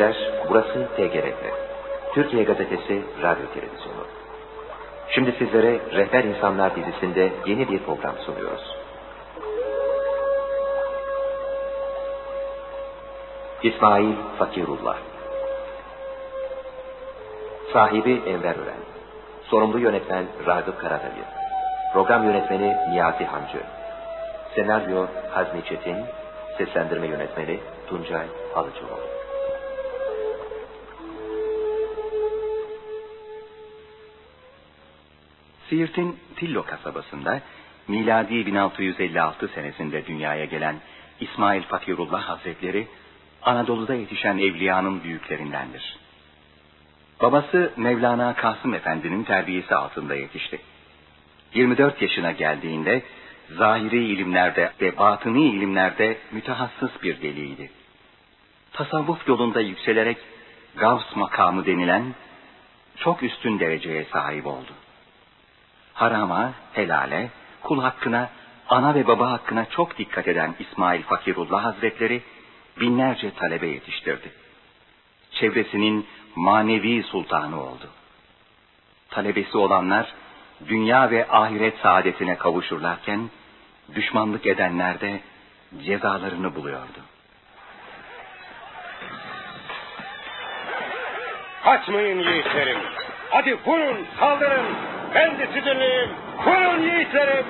dinleyiciler, burası TGRT. Türkiye Gazetesi Radyo Televizyonu. Şimdi sizlere Rehber İnsanlar dizisinde yeni bir program sunuyoruz. İsmail Fakirullah Sahibi Enver Ören Sorumlu yönetmen Ragıp Karadayı Program yönetmeni Niyazi Hancı Senaryo Hazmi Çetin Seslendirme yönetmeni Tuncay Alıcıoğlu Siirt'in Tillo kasabasında miladi 1656 senesinde dünyaya gelen İsmail Fakirullah Hazretleri Anadolu'da yetişen evliyanın büyüklerindendir. Babası Mevlana Kasım Efendi'nin terbiyesi altında yetişti. 24 yaşına geldiğinde zahiri ilimlerde ve batıni ilimlerde mütehassıs bir deliydi. Tasavvuf yolunda yükselerek Gavs makamı denilen çok üstün dereceye sahip oldu. Harama, helale, kul hakkına, ana ve baba hakkına çok dikkat eden İsmail Fakirullah Hazretleri binlerce talebe yetiştirdi. Çevresinin manevi sultanı oldu. Talebesi olanlar dünya ve ahiret saadetine kavuşurlarken düşmanlık edenler de cezalarını buluyordu. Kaçmayın yiğitlerim. Hadi vurun, saldırın. Ben de sizinleyim. Vurun yiğitlerim.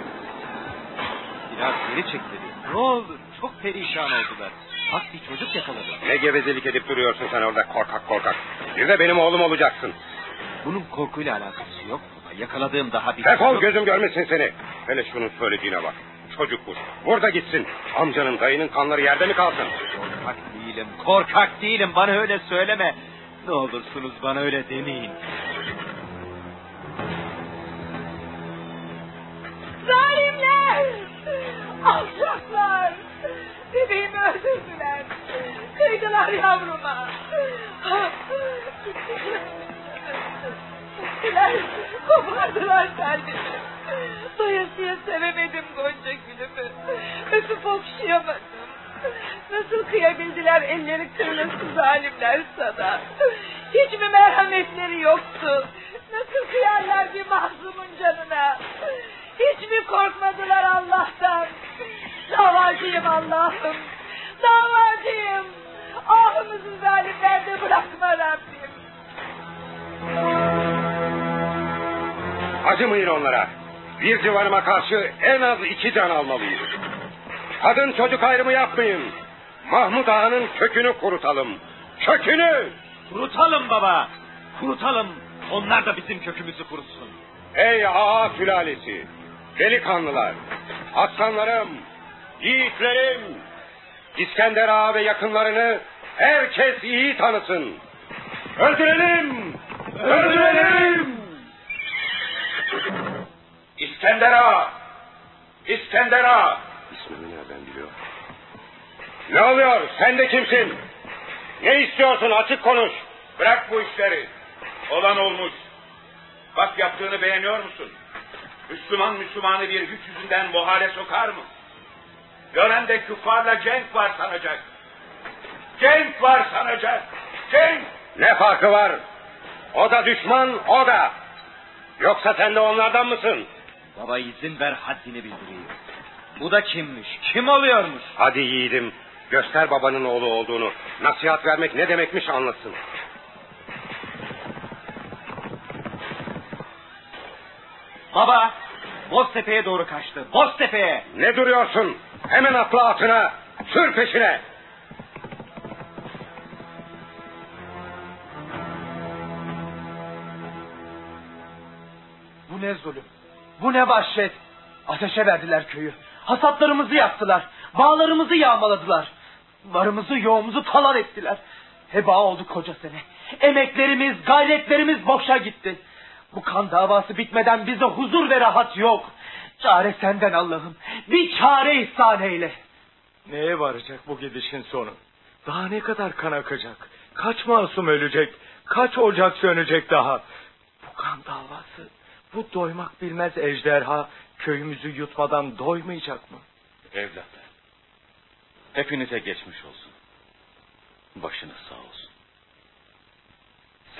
Biraz geri çekildi. Ne oldu? Çok perişan oldular. Bak bir çocuk yakaladı. Ne gevezelik edip duruyorsun sen orada korkak korkak. Bir de benim oğlum olacaksın. Bunun korkuyla alakası yok. Yakaladığım daha bir Defol gözüm görmesin seni. Hele şunun söylediğine bak. Çocuk bu. Burada gitsin. Amcanın dayının kanları yerde mi kalsın? Korkak değilim. Korkak değilim. Bana öyle söyleme. Ne olursunuz bana öyle demeyin. Zalimler! Alçaklar! Bebeğimi öldürdüler. Kıydılar yavruma. Gittiler, kopardılar kalbimi. Doyasıya sevemedim Gonca gülümü. Öpüp okşayamadım. Nasıl kıyabildiler elleri kırılası zalimler sana. Hiç mi merhametleri yoktu? Nasıl kıyarlar bir mahzumun canına? Hiç mi korkmadılar Allah'tan? Davacıyım Allah'ım. Davacıyım. Ahımızı zalimlerde bırakma Rabbim. Acımayın onlara. Bir civarıma karşı en az iki can almalıyız. Kadın çocuk ayrımı yapmayın. Mahmut Ağa'nın kökünü kurutalım. Kökünü! Kurutalım baba. Kurutalım. Onlar da bizim kökümüzü kurutsun. Ey ağa sülalesi, delikanlılar, aslanlarım, yiğitlerim, İskender ağa ve yakınlarını herkes iyi tanısın. Öldürelim! Öldürelim! İskender ağa! İskender ağa! İsmini nereden biliyor? Ne oluyor? Sen de kimsin? Ne istiyorsun? Açık konuş. Bırak bu işleri. Olan olmuş. Bak yaptığını beğeniyor musun? Müslüman Müslümanı bir güç yüzünden bu hale sokar mı? Gören de küffarla cenk var sanacak. Cenk var sanacak. Cenk! Ne farkı var? O da düşman, o da. Yoksa sen de onlardan mısın? Baba izin ver haddini bildireyim. Bu da kimmiş? Kim oluyormuş? Hadi yiğidim, göster babanın oğlu olduğunu. Nasihat vermek ne demekmiş anlasın. Baba, Boztepe'ye doğru kaçtı. Boztepe'ye. Ne duruyorsun? Hemen atla atına, sür peşine. Bu ne zulüm? Bu ne vahşet? Ateşe verdiler köyü. Hasatlarımızı yaktılar. Bağlarımızı yağmaladılar. Varımızı yoğumuzu talan ettiler. Heba oldu koca sene. Emeklerimiz, gayretlerimiz boşa gitti. Bu kan davası bitmeden bize huzur ve rahat yok. Çare senden Allah'ım. Bir çare ihsan eyle. Neye varacak bu gidişin sonu? Daha ne kadar kan akacak? Kaç masum ölecek? Kaç ocak sönecek daha? Bu kan davası, bu doymak bilmez ejderha köyümüzü yutmadan doymayacak mı? Evlatlar. Hepinize geçmiş olsun. Başınız sağ olsun.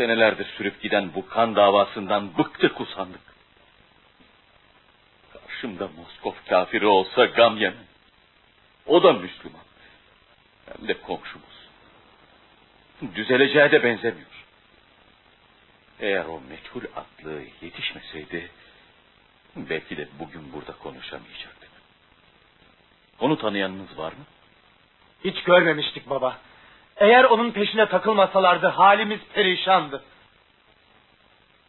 Senelerdir sürüp giden bu kan davasından bıktık usandık. Karşımda Moskov kafiri olsa gam yemem. O da Müslüman. Hem de komşumuz. Düzeleceğe de benzemiyor. Eğer o meçhul atlı yetişmeseydi... ...belki de bugün burada konuşamayacaktık. Onu tanıyanınız var mı? Hiç görmemiştik baba. Eğer onun peşine takılmasalardı halimiz perişandı.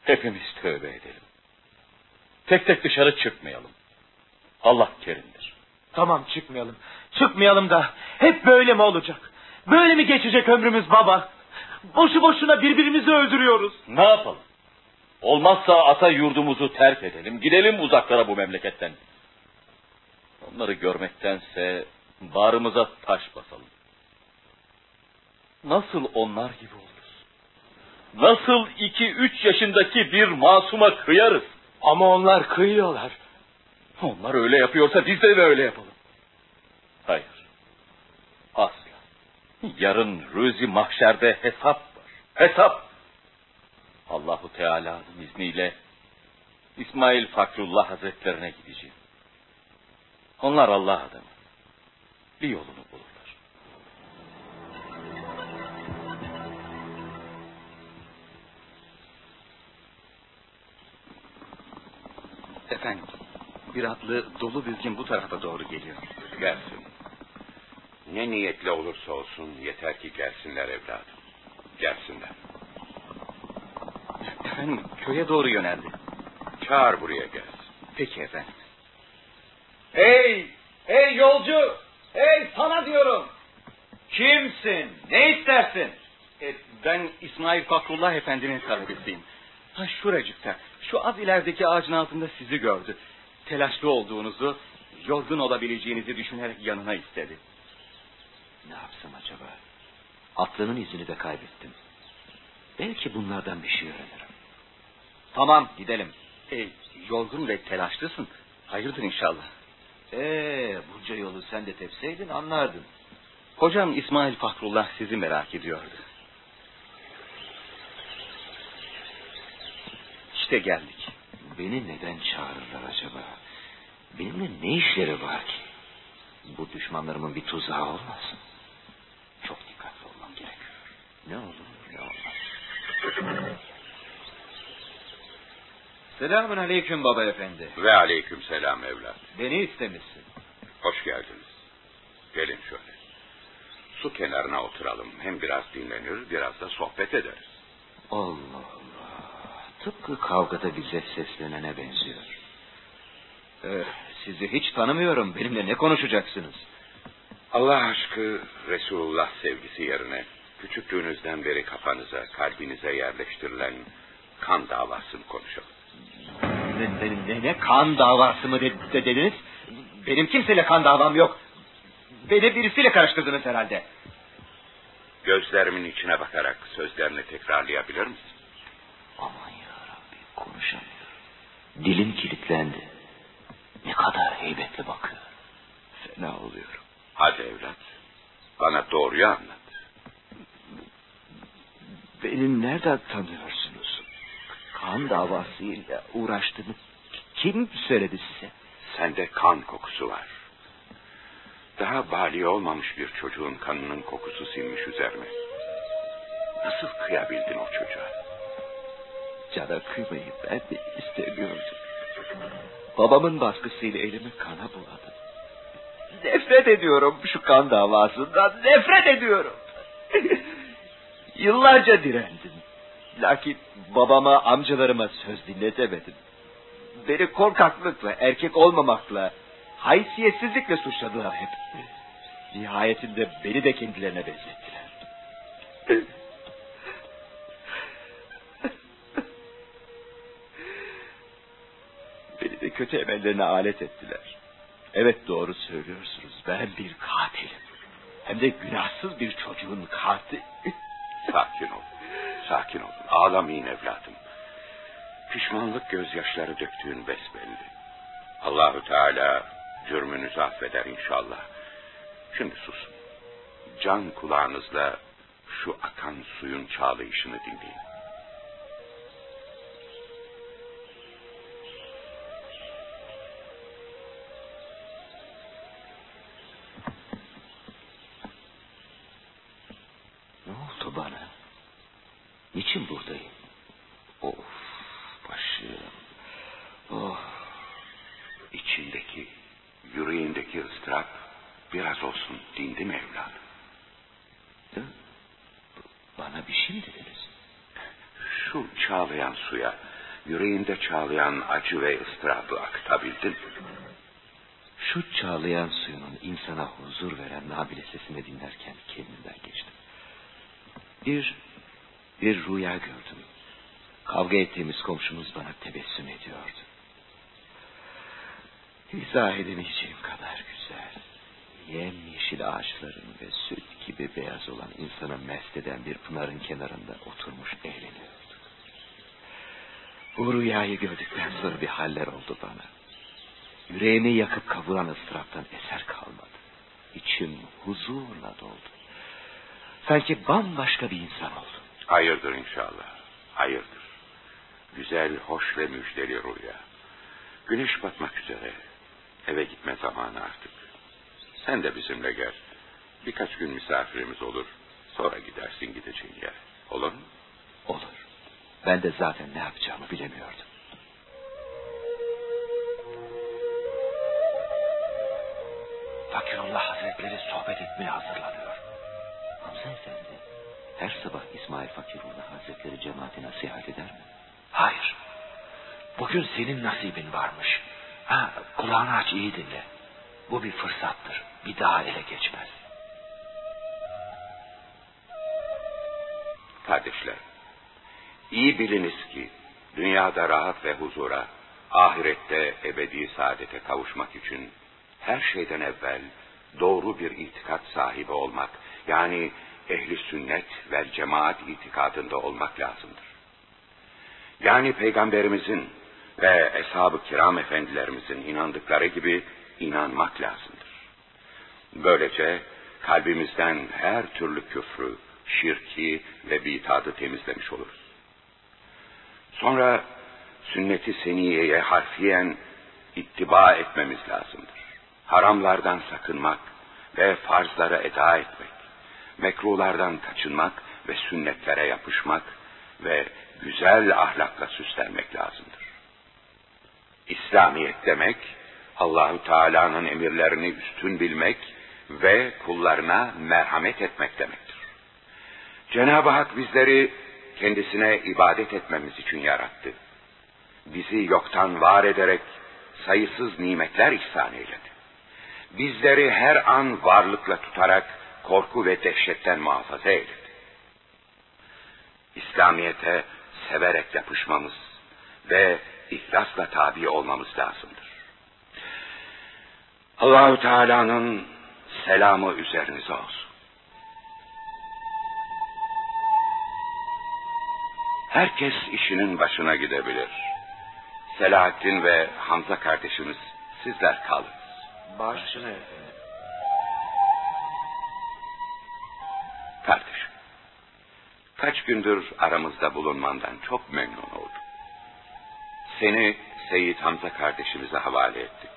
Hepimiz tövbe edelim. Tek tek dışarı çıkmayalım. Allah kerimdir. Tamam çıkmayalım. Çıkmayalım da hep böyle mi olacak? Böyle mi geçecek ömrümüz baba? Boşu boşuna birbirimizi öldürüyoruz. Ne yapalım? Olmazsa ata yurdumuzu terk edelim. Gidelim uzaklara bu memleketten. Onları görmektense bağrımıza taş basalım. Nasıl onlar gibi oluruz? Nasıl iki üç yaşındaki bir masuma kıyarız? Ama onlar kıyıyorlar. Onlar öyle yapıyorsa biz de öyle yapalım. Hayır. Asla. Yarın rüzi mahşerde hesap var. Hesap. Allahu Teala'nın izniyle İsmail Fakrullah Hazretlerine gideceğim. Onlar Allah adamı. Bir yolunu bulurlar. Efendim, bir atlı dolu düzgün bu tarafa doğru geliyor. Gelsin. Ne niyetle olursa olsun yeter ki gelsinler evladım. Gelsinler. Efendim, köye doğru yöneldi. Çağır buraya gelsin. Peki efendim. Hey! Hey yolcu! Hey sana diyorum! Kimsin? Ne istersin? E, ben İsmail Fakrullah Efendi'nin talebesiyim. Ha şuracıkta, şu az ilerideki ağacın altında sizi gördü. Telaşlı olduğunuzu, yorgun olabileceğinizi düşünerek yanına istedi. Ne yapsam acaba? Atlının izini de kaybettim. Belki bunlardan bir şey öğrenirim. Tamam gidelim. E, yorgun ve telaşlısın. Hayırdır inşallah. Ee, bunca yolu sen de tepseydin anlardın. Hocam İsmail Fakrullah sizi merak ediyordu. İşte geldik. Beni neden çağırırlar acaba? Benimle ne işleri var ki? Bu düşmanlarımın bir tuzağı olmasın. Çok dikkatli olmam gerekiyor. Ne olur ne olmaz. Selamun aleyküm baba efendi. Ve aleyküm selam evlat. Beni istemişsin. Hoş geldiniz. Gelin şöyle. Su kenarına oturalım. Hem biraz dinlenir, biraz da sohbet ederiz. Allah Allah. Tıpkı kavgada bize seslenene benziyor. Ee, sizi hiç tanımıyorum. Benimle ne konuşacaksınız? Allah aşkı Resulullah sevgisi yerine küçüklüğünüzden beri kafanıza, kalbinize yerleştirilen kan davasını konuşalım. Ne, ne, ne, ne kan davası mı de, de- dediniz? Benim kimseyle kan davam yok. Beni birisiyle karıştırdınız herhalde. Gözlerimin içine bakarak sözlerini tekrarlayabilir misin? Aman konuşamıyorum. Dilim kilitlendi. Ne kadar heybetli bakıyor. Fena oluyorum. Hadi evlat, bana doğruyu anlat. Beni nereden tanıyorsunuz? Kan davasıyla uğraştığını kim söyledi size? Sende kan kokusu var. Daha bali olmamış bir çocuğun kanının kokusu sinmiş üzerime. Nasıl kıyabildin o çocuğa? Cana kıymayı ben de istemiyordum. Babamın baskısıyla elimi kana buladım. Nefret ediyorum şu kan davasından. Nefret ediyorum. Yıllarca direndim. Lakin babama, amcalarıma söz dinletemedim. Beni korkaklıkla, erkek olmamakla, haysiyetsizlikle suçladılar hep. Nihayetinde beni de kendilerine benzettiler. Kötü emellerine alet ettiler. Evet doğru söylüyorsunuz. Ben bir katilim. Hem de günahsız bir çocuğun katili. Sakin ol. Sakin ol. Ağlamayın evladım. Pişmanlık gözyaşları döktüğün besbelli. Allahü Teala cürmünüzü affeder inşallah. Şimdi susun. Can kulağınızla şu akan suyun çağlayışını dinleyin. Yüreğinde çağlayan acı ve ıstırabı akıtabildin mi? Şu çağlayan suyunun insana huzur veren nabile sesini dinlerken kendimden geçtim. Bir, bir rüya gördüm. Kavga ettiğimiz komşumuz bana tebessüm ediyordu. İzah edemeyeceğim kadar güzel. Yem yeşil ağaçların ve süt gibi beyaz olan insanı mest eden bir pınarın kenarında oturmuş eğleniyorduk. Bu rüyayı gördükten sonra bir haller oldu bana. Yüreğimi yakıp kavuran ıstıraptan eser kalmadı. İçim huzurla doldu. Sanki bambaşka bir insan oldum. Hayırdır inşallah. Hayırdır. Güzel, hoş ve müjdeli rüya. Güneş batmak üzere. Eve gitme zamanı artık. Sen de bizimle gel. Birkaç gün misafirimiz olur. Sonra gidersin gideceğin yere. Olur mu? Olur. Ben de zaten ne yapacağımı bilemiyordum. Fakirullah Hazretleri sohbet etmeye hazırlanıyor. Hamza Efendi, her sabah İsmail Fakirullah Hazretleri cemaati nasihat eder mi? Hayır. Bugün senin nasibin varmış. Ha, kulağını aç iyi dinle. Bu bir fırsattır. Bir daha ele geçmez. Kardeşler, iyi biliniz ki dünyada rahat ve huzura, ahirette ebedi saadete kavuşmak için her şeyden evvel doğru bir itikat sahibi olmak, yani ehli sünnet ve cemaat itikadında olmak lazımdır. Yani peygamberimizin ve eshab-ı kiram efendilerimizin inandıkları gibi inanmak lazımdır. Böylece kalbimizden her türlü küfrü, şirki ve bitadı temizlemiş oluruz. Sonra sünneti seniyeye harfiyen ittiba etmemiz lazımdır. Haramlardan sakınmak ve farzlara eda etmek, mekruhlardan kaçınmak ve sünnetlere yapışmak ve güzel ahlakla süslenmek lazımdır. İslamiyet demek Allahu Teala'nın emirlerini üstün bilmek ve kullarına merhamet etmek demektir. Cenab-ı Hak bizleri kendisine ibadet etmemiz için yarattı. Bizi yoktan var ederek sayısız nimetler ihsan eyledi. Bizleri her an varlıkla tutarak korku ve dehşetten muhafaza eyledi. İslamiyete severek yapışmamız ve ihlasla tabi olmamız lazımdır. Allahu Teala'nın selamı üzerinize olsun. Herkes işinin başına gidebilir. Selahattin ve Hamza kardeşimiz sizler kalın. Başına efendim. Kardeşim, kaç gündür aramızda bulunmandan çok memnun oldum. Seni Seyit Hamza kardeşimize havale ettik.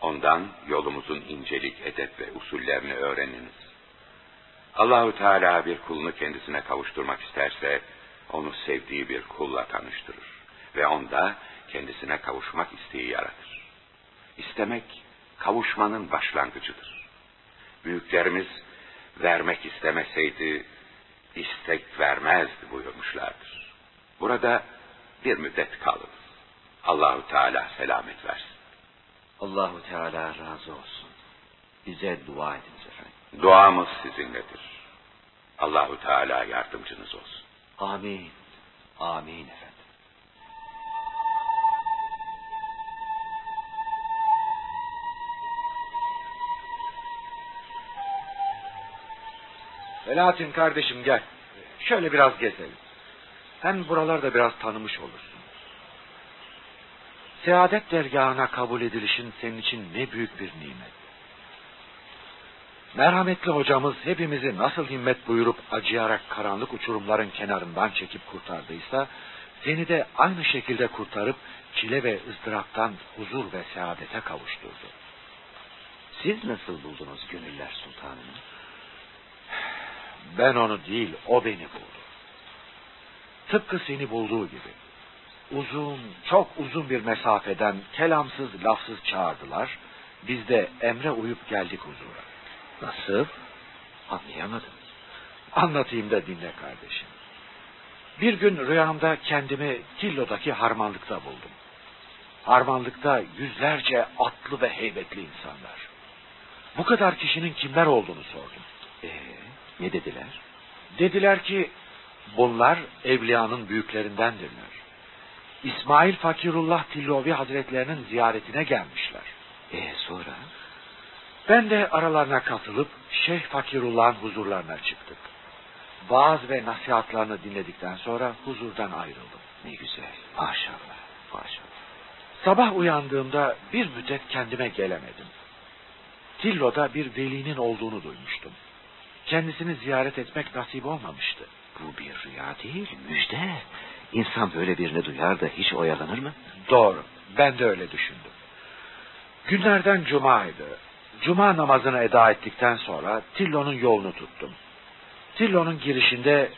Ondan yolumuzun incelik, edep ve usullerini öğreniniz. Allahu Teala bir kulunu kendisine kavuşturmak isterse onu sevdiği bir kulla tanıştırır ve onda kendisine kavuşmak isteği yaratır. İstemek kavuşmanın başlangıcıdır. Büyüklerimiz vermek istemeseydi istek vermezdi buyurmuşlardır. Burada bir müddet kalınız. Allahu Teala selamet versin. Allahu Teala razı olsun. Bize dua ediniz efendim. Duamız sizinledir. Allahu Teala yardımcınız olsun. Amin. Amin efendim. Selahattin kardeşim gel. Şöyle biraz gezelim. Hem buralarda biraz tanımış olursun. Seadet dergahına kabul edilişin senin için ne büyük bir nimet. Merhametli hocamız hepimizi nasıl himmet buyurup acıyarak karanlık uçurumların kenarından çekip kurtardıysa, seni de aynı şekilde kurtarıp çile ve ızdıraptan huzur ve saadete kavuşturdu. Siz nasıl buldunuz Gönüller Sultanı'nı? Ben onu değil, o beni buldu. Tıpkı seni bulduğu gibi. Uzun, çok uzun bir mesafeden kelamsız, lafsız çağırdılar. Biz de emre uyup geldik huzura. Nasıl? Anlayamadım. Anlatayım da dinle kardeşim. Bir gün rüyamda kendimi Tillo'daki harmanlıkta buldum. Harmanlıkta yüzlerce atlı ve heybetli insanlar. Bu kadar kişinin kimler olduğunu sordum. Ee, ne dediler? Dediler ki bunlar evliyanın büyüklerindendirler. İsmail Fakirullah Tillovi Hazretlerinin ziyaretine gelmişler. Ee sonra? Ben de aralarına katılıp Şeyh Fakirullah'ın huzurlarına çıktık. Vaaz ve nasihatlarını dinledikten sonra huzurdan ayrıldım. Ne güzel. Maşallah. Maşallah. Sabah uyandığımda bir müddet kendime gelemedim. Tillo'da bir velinin olduğunu duymuştum. Kendisini ziyaret etmek nasip olmamıştı. Bu bir rüya değil, müjde. İnsan böyle birini duyar da hiç oyalanır mı? Doğru, ben de öyle düşündüm. Günlerden cumaydı. Cuma namazını eda ettikten sonra Tillo'nun yolunu tuttum. Tillo'nun girişinde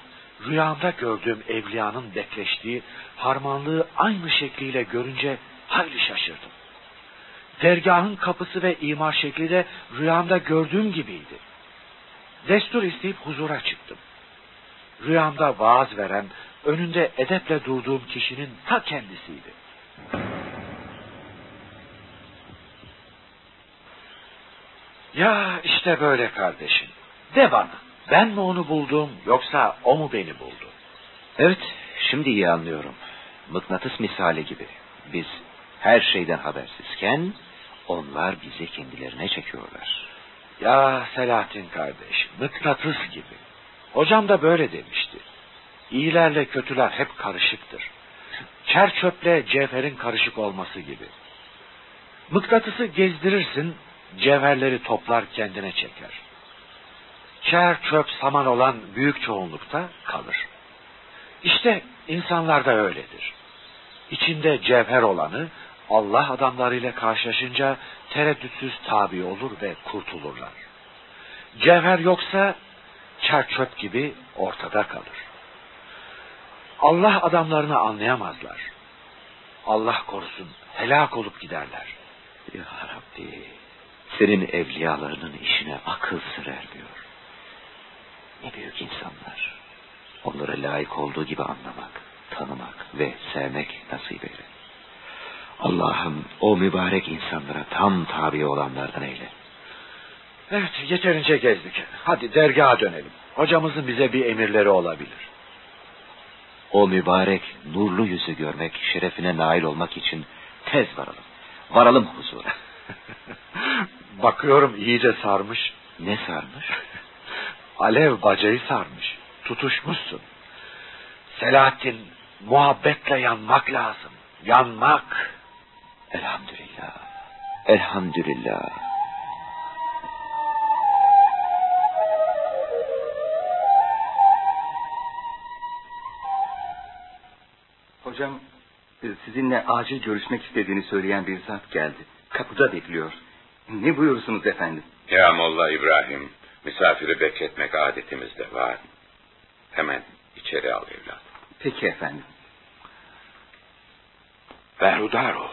rüyamda gördüğüm evliyanın bekleştiği harmanlığı aynı şekliyle görünce hayli şaşırdım. Dergahın kapısı ve imar şekli de rüyamda gördüğüm gibiydi. Destur isteyip huzura çıktım. Rüyamda vaaz veren, önünde edeple durduğum kişinin ta kendisiydi. Ya işte böyle kardeşim. De bana, ben mi onu buldum yoksa o mu beni buldu? Evet, şimdi iyi anlıyorum. Mıknatıs misali gibi. Biz her şeyden habersizken onlar bizi kendilerine çekiyorlar. Ya Selahattin kardeş, mıknatıs gibi. Hocam da böyle demişti. İyilerle kötüler hep karışıktır. Çer çöple cevherin karışık olması gibi. Mıknatısı gezdirirsin, cevherleri toplar kendine çeker. Çer çöp saman olan büyük çoğunlukta kalır. İşte insanlar da öyledir. İçinde cevher olanı Allah adamlarıyla karşılaşınca tereddütsüz tabi olur ve kurtulurlar. Cevher yoksa çer çöp gibi ortada kalır. Allah adamlarını anlayamazlar. Allah korusun helak olup giderler. Ya Rabbi, senin evliyalarının işine akıl sır ermiyor. Ne büyük insanlar. Onlara layık olduğu gibi anlamak, tanımak ve sevmek nasip eyle. Allah'ım o mübarek insanlara tam tabi olanlardan eyle. Evet yeterince gezdik. Hadi dergaha dönelim. Hocamızın bize bir emirleri olabilir. O mübarek nurlu yüzü görmek, şerefine nail olmak için tez varalım. Varalım huzura. Bakıyorum iyice sarmış. Ne sarmış? Alev bacayı sarmış. Tutuşmuşsun. Selahattin muhabbetle yanmak lazım. Yanmak. Elhamdülillah. Elhamdülillah. Hocam sizinle acil görüşmek istediğini söyleyen bir zat geldi. Kapıda bekliyor. Ne buyursunuz efendim? Ya Molla İbrahim, misafiri bekletmek adetimizde var. Hemen içeri al evladım. Peki efendim. Berhudar ol.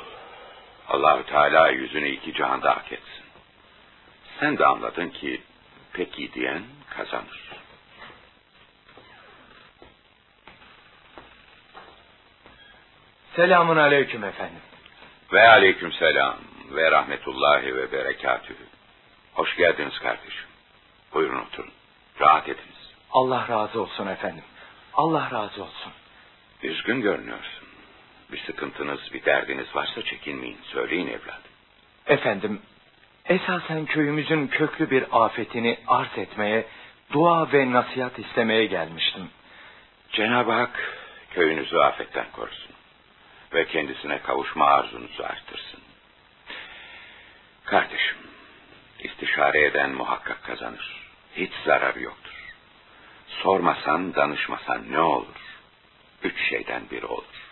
Allahü Teala yüzünü iki cihanda hak etsin. Sen de anladın ki peki diyen kazanır. Selamun aleyküm efendim. Ve aleyküm selam ve rahmetullahi ve berekatühü. Hoş geldiniz kardeşim. Buyurun oturun. Rahat ediniz. Allah razı olsun efendim. Allah razı olsun. Üzgün görünüyorsun. Bir sıkıntınız, bir derdiniz varsa çekinmeyin. Söyleyin evladım. Efendim, esasen köyümüzün köklü bir afetini arz etmeye, dua ve nasihat istemeye gelmiştim. Cenab-ı Hak köyünüzü afetten korusun. Ve kendisine kavuşma arzunuzu arttırsın. Kardeşim, istişare eden muhakkak kazanır. Hiç zararı yoktur. Sormasan, danışmasan ne olur? Üç şeyden biri olur.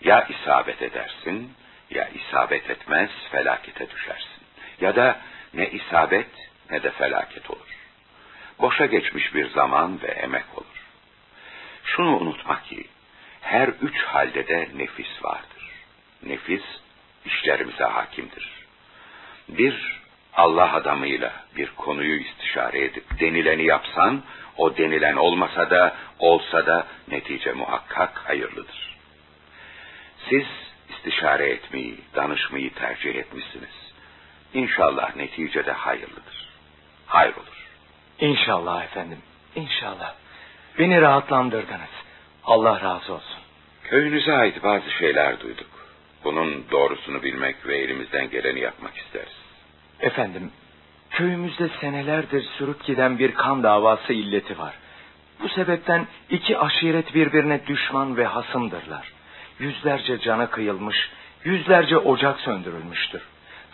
Ya isabet edersin, ya isabet etmez, felakete düşersin. Ya da ne isabet ne de felaket olur. boşa geçmiş bir zaman ve emek olur. Şunu unutma ki, her üç halde de nefis vardır. Nefis, işlerimize hakimdir. Bir, Allah adamıyla bir konuyu istişare edip denileni yapsan, o denilen olmasa da, olsa da netice muhakkak hayırlıdır. Siz istişare etmeyi, danışmayı tercih etmişsiniz. İnşallah neticede hayırlıdır. Hayır olur. İnşallah efendim. İnşallah. Beni rahatlandırdınız. Allah razı olsun. Köyünüze ait bazı şeyler duyduk. Bunun doğrusunu bilmek ve elimizden geleni yapmak isteriz. Efendim, köyümüzde senelerdir sürüp giden bir kan davası illeti var. Bu sebepten iki aşiret birbirine düşman ve hasımdırlar. Yüzlerce cana kıyılmış, yüzlerce ocak söndürülmüştür.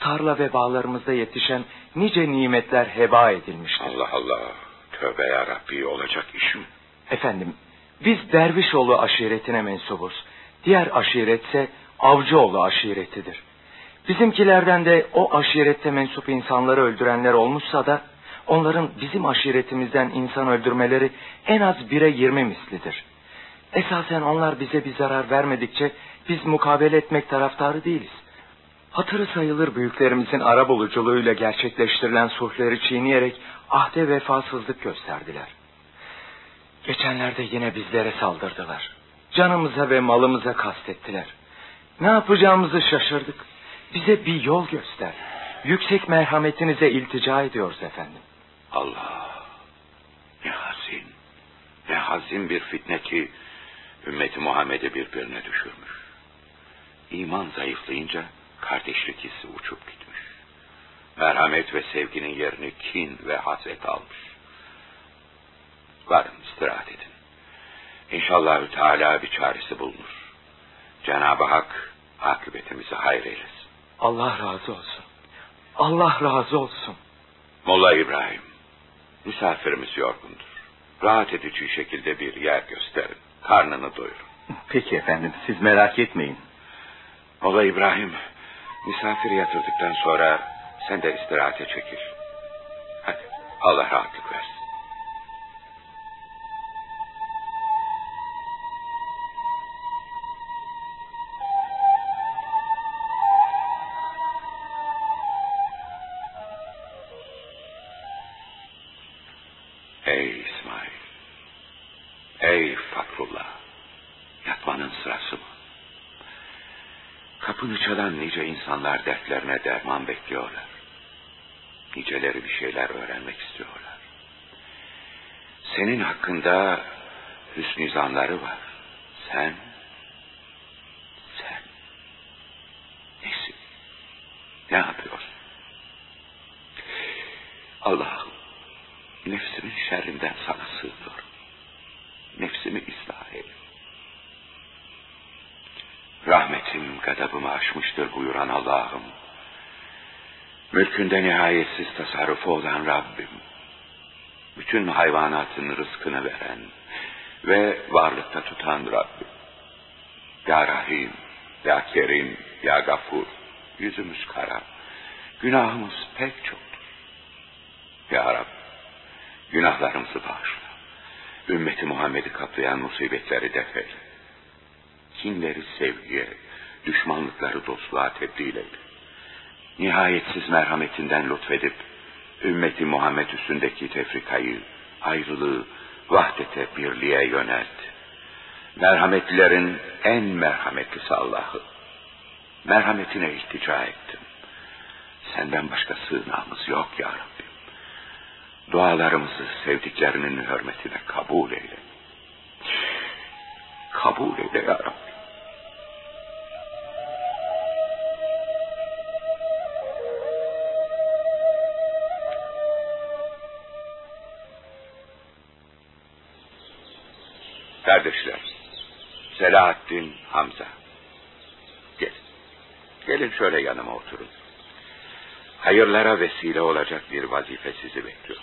Tarla ve bağlarımızda yetişen nice nimetler heba edilmiştir. Allah Allah, tövbe yarabbi olacak iş mi? Efendim, biz Dervişoğlu aşiretine mensubuz. Diğer aşiretse Avcıoğlu aşiretidir. Bizimkilerden de o aşirette mensup insanları öldürenler olmuşsa da onların bizim aşiretimizden insan öldürmeleri en az bire yirmi mislidir. Esasen onlar bize bir zarar vermedikçe biz mukabele etmek taraftarı değiliz. Hatırı sayılır büyüklerimizin ara buluculuğuyla gerçekleştirilen sulhleri çiğneyerek ahde vefasızlık gösterdiler. Geçenlerde yine bizlere saldırdılar. Canımıza ve malımıza kastettiler. Ne yapacağımızı şaşırdık. Bize bir yol göster. Yüksek merhametinize iltica ediyoruz efendim. Allah! Ne hazin, ne hazin bir fitne ki ümmeti Muhammed'i birbirine düşürmüş. İman zayıflayınca kardeşlik hissi uçup gitmiş. Merhamet ve sevginin yerini kin ve haset almış. Varın istirahat edin. İnşallahü Teala bir çaresi bulunur. Cenab-ı Hak akıbetimizi hayır eylesin. Allah razı olsun. Allah razı olsun. Molla İbrahim, misafirimiz yorgundur. Rahat edici şekilde bir yer gösterin. Karnını doyurun. Peki efendim, siz merak etmeyin. Molla İbrahim, misafir yatırdıktan sonra sen de istirahate çekil. Hadi, Allah rahatlık insanlar dertlerine derman bekliyorlar. Niceleri bir şeyler öğrenmek istiyorlar. Senin hakkında hüsnü zanları var. Sen, sen nesin? Ne yapıyorsun? Allah'ım nefsimin şerrinden sana sığınıyorum. Nefsimi ıslah eyle. Rahmetim gadabımı aşmıştır buyuran Allah'ım. Mülkünde nihayetsiz tasarrufu olan Rabbim. Bütün hayvanatın rızkını veren ve varlıkta tutan Rabbim. Ya Rahim, Ya Kerim, Ya Gafur. Yüzümüz kara. Günahımız pek çoktur. Ya Rab, günahlarımızı bağışla. Ümmeti Muhammed'i kaplayan musibetleri def eyle. Kinleri sevgiye, düşmanlıkları dostluğa tebdil eyle. Nihayetsiz merhametinden lütfedip, ümmeti Muhammed üstündeki tefrikayı, ayrılığı, vahdete, birliğe yönelt. Merhametlilerin en merhametlisi Allah'ı. Merhametine iltica ettim. Senden başka sığınağımız yok ya Rabbim. Dualarımızı sevdiklerinin hürmetine kabul eyle. Kabul eyle ya Rabbi. Kardeşler, Selahattin Hamza. Gelin. Gelin şöyle yanıma oturun. Hayırlara vesile olacak bir vazife sizi bekliyor.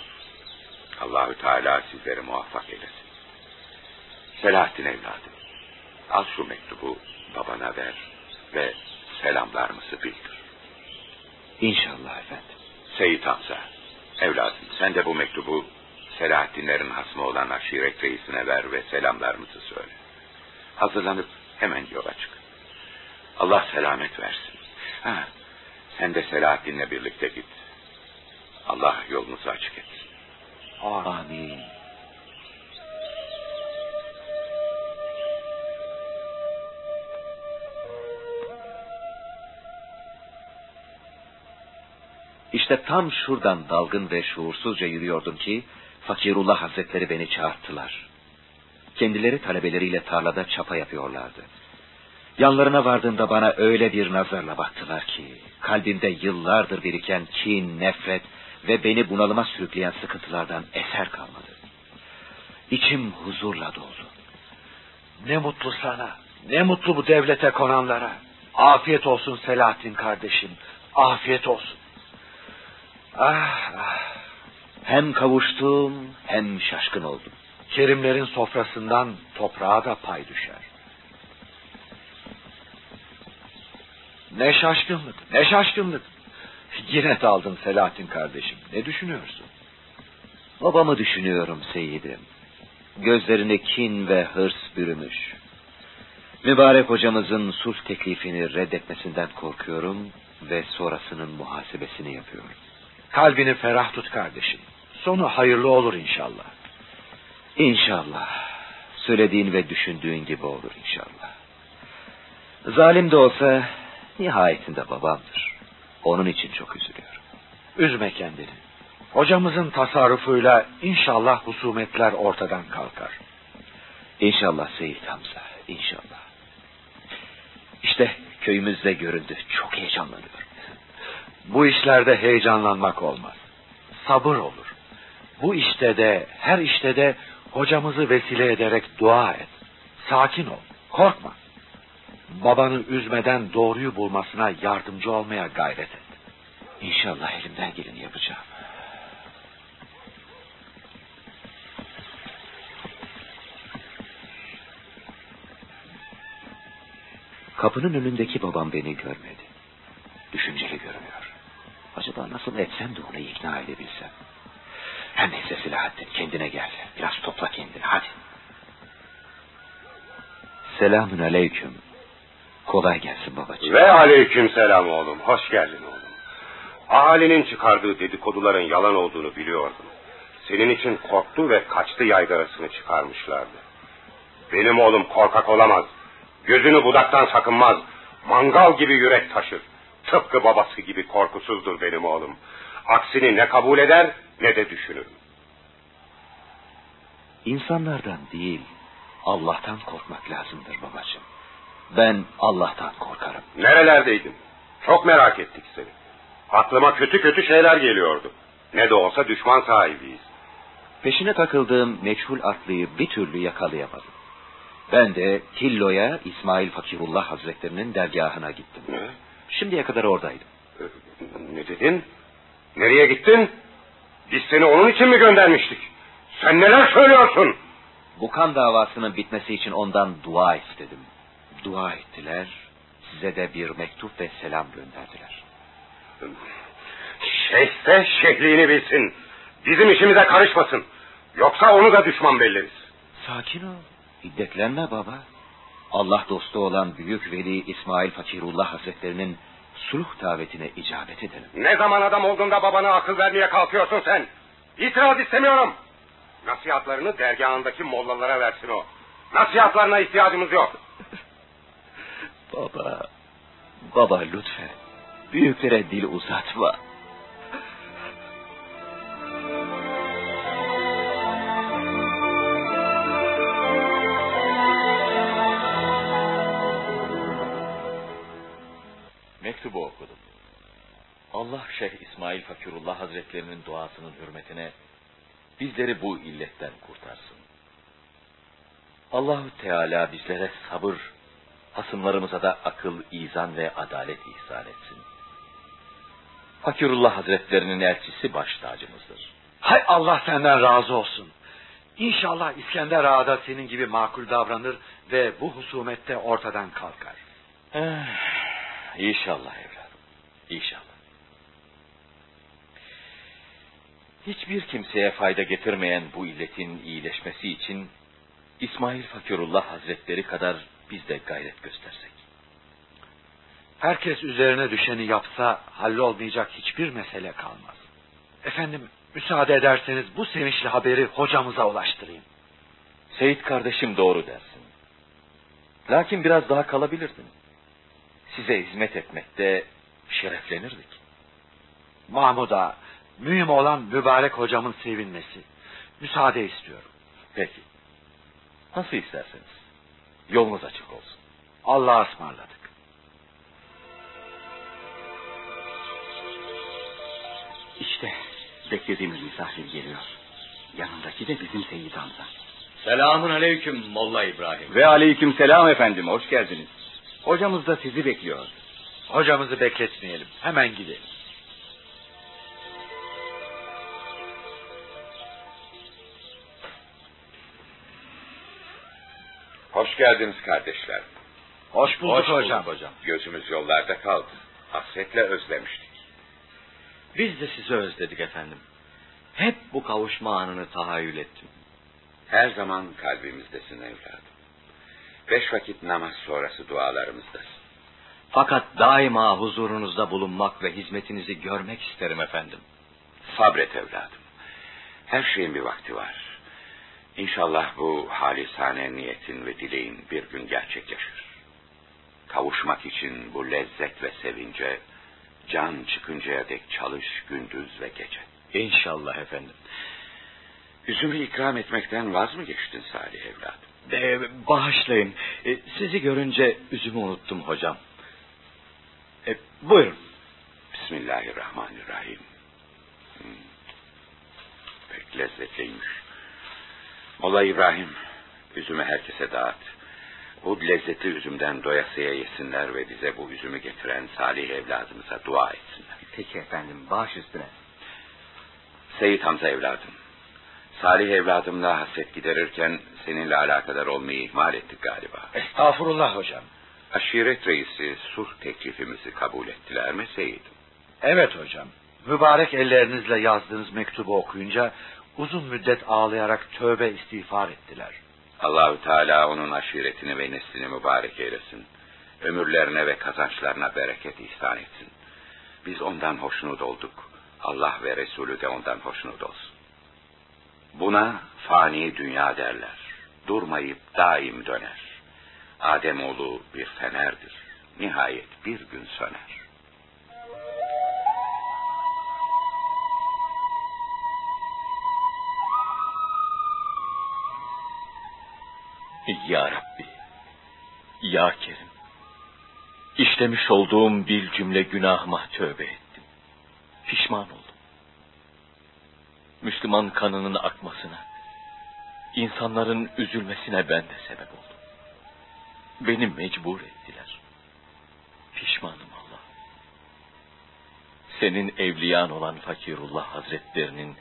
Allahü Teala sizleri muvaffak eylesin. Selahattin evladım, al şu mektubu babana ver ve selamlarımızı bildir. İnşallah efendim. Seyit Hamza, evladım sen de bu mektubu Selahaddinlerin hasmı olan aşiret reisine ver ve selamlarımızı söyle. Hazırlanıp hemen yola çık. Allah selamet versin. Ha, sen de Selahaddin'le birlikte git. Allah yolunuzu açık etsin. Amin. İşte tam şuradan dalgın ve şuursuzca yürüyordum ki Fakirullah Hazretleri beni çağırttılar. Kendileri talebeleriyle tarlada çapa yapıyorlardı. Yanlarına vardığımda bana öyle bir nazarla baktılar ki kalbimde yıllardır biriken kin, nefret ve beni bunalıma sürükleyen sıkıntılardan eser kalmadı. İçim huzurla doldu. Ne mutlu sana. Ne mutlu bu devlete konanlara. Afiyet olsun Selahattin kardeşim. Afiyet olsun. Ah, ah. Hem kavuştum hem şaşkın oldum. Kerimlerin sofrasından toprağa da pay düşer. Ne şaşkınlık, ne şaşkınlık. Yine daldın Selahattin kardeşim. Ne düşünüyorsun? Babamı düşünüyorum Seyidim. Gözlerini kin ve hırs bürümüş. Mübarek hocamızın sulh teklifini reddetmesinden korkuyorum ve sonrasının muhasebesini yapıyorum. Kalbini ferah tut kardeşim. Sonu hayırlı olur inşallah. İnşallah. Söylediğin ve düşündüğün gibi olur inşallah. Zalim de olsa nihayetinde babamdır. Onun için çok üzülüyorum. Üzme kendini. Hocamızın tasarrufuyla inşallah husumetler ortadan kalkar. İnşallah Seyit Hamza, inşallah. İşte köyümüzde göründü. Çok heyecanlanıyorum. Bu işlerde heyecanlanmak olmaz. Sabır olur. Bu işte de, her işte de hocamızı vesile ederek dua et. Sakin ol, korkma. Babanı üzmeden doğruyu bulmasına yardımcı olmaya gayret et. İnşallah elimden geleni yapacağım. Kapının önündeki babam beni görmedi. Düşünceli görünüyor. Acaba nasıl etsem de onu ikna edebilsem. Her neyse Selahattin kendine gel. Biraz topla kendini hadi. Selamün aleyküm. Kolay gelsin babacığım. Ve aleyküm selam oğlum. Hoş geldin oğlum. Ahalinin çıkardığı dedikoduların yalan olduğunu biliyordum. Senin için korktu ve kaçtı yaygarasını çıkarmışlardı. Benim oğlum korkak olamaz. Gözünü budaktan sakınmaz. Mangal gibi yürek taşır. Tıpkı babası gibi korkusuzdur benim oğlum. Aksini ne kabul eder ne de düşünür. İnsanlardan değil, Allah'tan korkmak lazımdır babacığım. Ben Allah'tan korkarım. Nerelerdeydin? Çok merak ettik seni. Aklıma kötü kötü şeyler geliyordu. Ne de olsa düşman sahibiyiz. Peşine takıldığım meçhul atlıyı bir türlü yakalayamadım. Ben de Tillo'ya İsmail Fakirullah Hazretlerinin dergahına gittim. Ne? Şimdiye kadar oradaydım. Ee, Ne dedin? Nereye gittin? Biz seni onun için mi göndermiştik? Sen neler söylüyorsun? Bu kan davasının bitmesi için ondan dua istedim. Dua ettiler, size de bir mektup ve selam gönderdiler. Şeyhse şehliğini bilsin. Bizim işimize karışmasın. Yoksa onu da düşman belleriz. Sakin ol, hiddetlenme baba. Allah dostu olan Büyük Veli İsmail Fakirullah Hazretlerinin sulh davetine icabet edelim. Ne zaman adam olduğunda babana akıl vermeye kalkıyorsun sen? İtiraz istemiyorum. Nasihatlarını dergahındaki mollalara versin o. Nasihatlarına ihtiyacımız yok. Baba, baba lütfen. Büyüklere dil uzatma. Mektubu okudum. Allah Şeyh İsmail Fakirullah Hazretlerinin duasının hürmetine bizleri bu illetten kurtarsın. Allahu Teala bizlere sabır, hasımlarımıza da akıl, izan ve adalet ihsan etsin. Fakirullah Hazretlerinin elçisi baş tacımızdır. Hay Allah senden razı olsun. İnşallah İskender Ağa da senin gibi makul davranır ve bu husumette ortadan kalkar. Eh, İnşallah evladım. İnşallah. hiçbir kimseye fayda getirmeyen bu illetin iyileşmesi için İsmail Fakirullah Hazretleri kadar biz de gayret göstersek. Herkes üzerine düşeni yapsa hallolmayacak hiçbir mesele kalmaz. Efendim müsaade ederseniz bu sevinçli haberi hocamıza ulaştırayım. Seyit kardeşim doğru dersin. Lakin biraz daha kalabilirdin. Size hizmet etmekte şereflenirdik. Mahmud'a mühim olan mübarek hocamın sevinmesi. Müsaade istiyorum. Peki. Nasıl isterseniz. Yolunuz açık olsun. Allah'a ısmarladık. İşte beklediğimiz misafir geliyor. Yanındaki de bizim Seyit Hamza. Selamun aleyküm Molla İbrahim. Ve aleyküm selam efendim, hoş geldiniz. Hocamız da sizi bekliyor. Hocamızı bekletmeyelim. Hemen gidelim. Hoş geldiniz kardeşler. Hoş bulduk Hoş bulduk hocam. hocam. Gözümüz yollarda kaldı. Hasretle özlemiştik. Biz de sizi özledik efendim. Hep bu kavuşma anını tahayyül ettim. Her zaman kalbimizdesin evladım. Beş vakit namaz sonrası dualarımızdasın. Fakat daima huzurunuzda bulunmak ve hizmetinizi görmek isterim efendim. Sabret evladım. Her şeyin bir vakti var. İnşallah bu halisane niyetin ve dileğin bir gün gerçekleşir. Kavuşmak için bu lezzet ve sevince can çıkıncaya dek çalış gündüz ve gece. İnşallah efendim. Üzümü ikram etmekten vaz mı geçtin Salih evladım? Ee, bağışlayın. Ee, sizi görünce üzümü unuttum hocam. Ee, buyurun. Bismillahirrahmanirrahim. Hmm. Pek lezzetliymiş. Mola İbrahim, üzümü herkese dağıt. Bu lezzeti üzümden doyasıya yesinler ve bize bu üzümü getiren salih evladımıza dua etsinler. Peki efendim, baş üstüne. Seyit Hamza evladım. Salih evladımla hasret giderirken seninle alakadar olmayı ihmal ettik galiba. Estağfurullah hocam. Aşiret reisi sulh teklifimizi kabul ettiler mi Seyit'im? Evet hocam. Mübarek ellerinizle yazdığınız mektubu okuyunca uzun müddet ağlayarak tövbe istiğfar ettiler. Allahü Teala onun aşiretini ve neslini mübarek eylesin. Ömürlerine ve kazançlarına bereket ihsan etsin. Biz ondan hoşnut olduk. Allah ve Resulü de ondan hoşnut olsun. Buna fani dünya derler. Durmayıp daim döner. Ademoğlu bir fenerdir. Nihayet bir gün söner. Ya Rabbi, Ya Kerim, işlemiş olduğum bir cümle günahıma tövbe ettim. Pişman oldum. Müslüman kanının akmasına, insanların üzülmesine ben de sebep oldum. Beni mecbur ettiler. Pişmanım Allah. Senin evliyan olan Fakirullah Hazretlerinin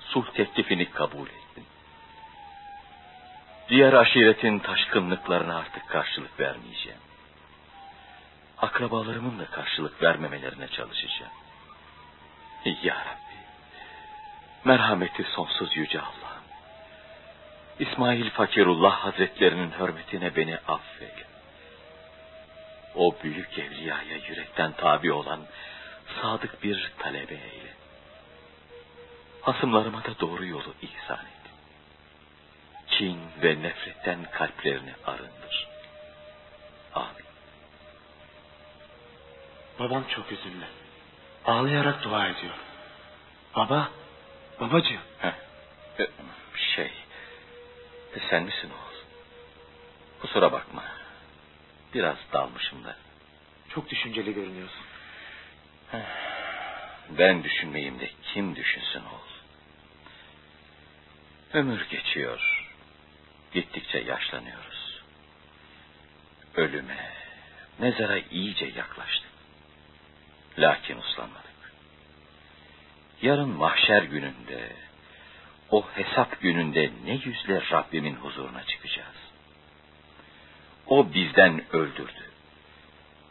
sulh teklifini kabul ettim. Diğer aşiretin taşkınlıklarına artık karşılık vermeyeceğim. Akrabalarımın da karşılık vermemelerine çalışacağım. Ya Rabbi, merhameti sonsuz yüce Allah'ım. İsmail Fakirullah Hazretlerinin hürmetine beni affeyle. O büyük evliyaya yürekten tabi olan sadık bir talebe eyle. Hasımlarıma da doğru yolu ihsan et kin ve nefretten kalplerini arındır. Amin. Babam çok üzüldü. Ağlayarak dua ediyor. Baba, babacığım. Heh, e, şey, e, sen misin oğul? Kusura bakma. Biraz dalmışım da. Çok düşünceli görünüyorsun. Ben düşünmeyeyim de kim düşünsün oğul? Ömür geçiyor. Gittikçe yaşlanıyoruz. Ölüme, mezara iyice yaklaştık. Lakin uslanmadık. Yarın mahşer gününde, o hesap gününde ne yüzle Rabbimin huzuruna çıkacağız. O bizden öldürdü.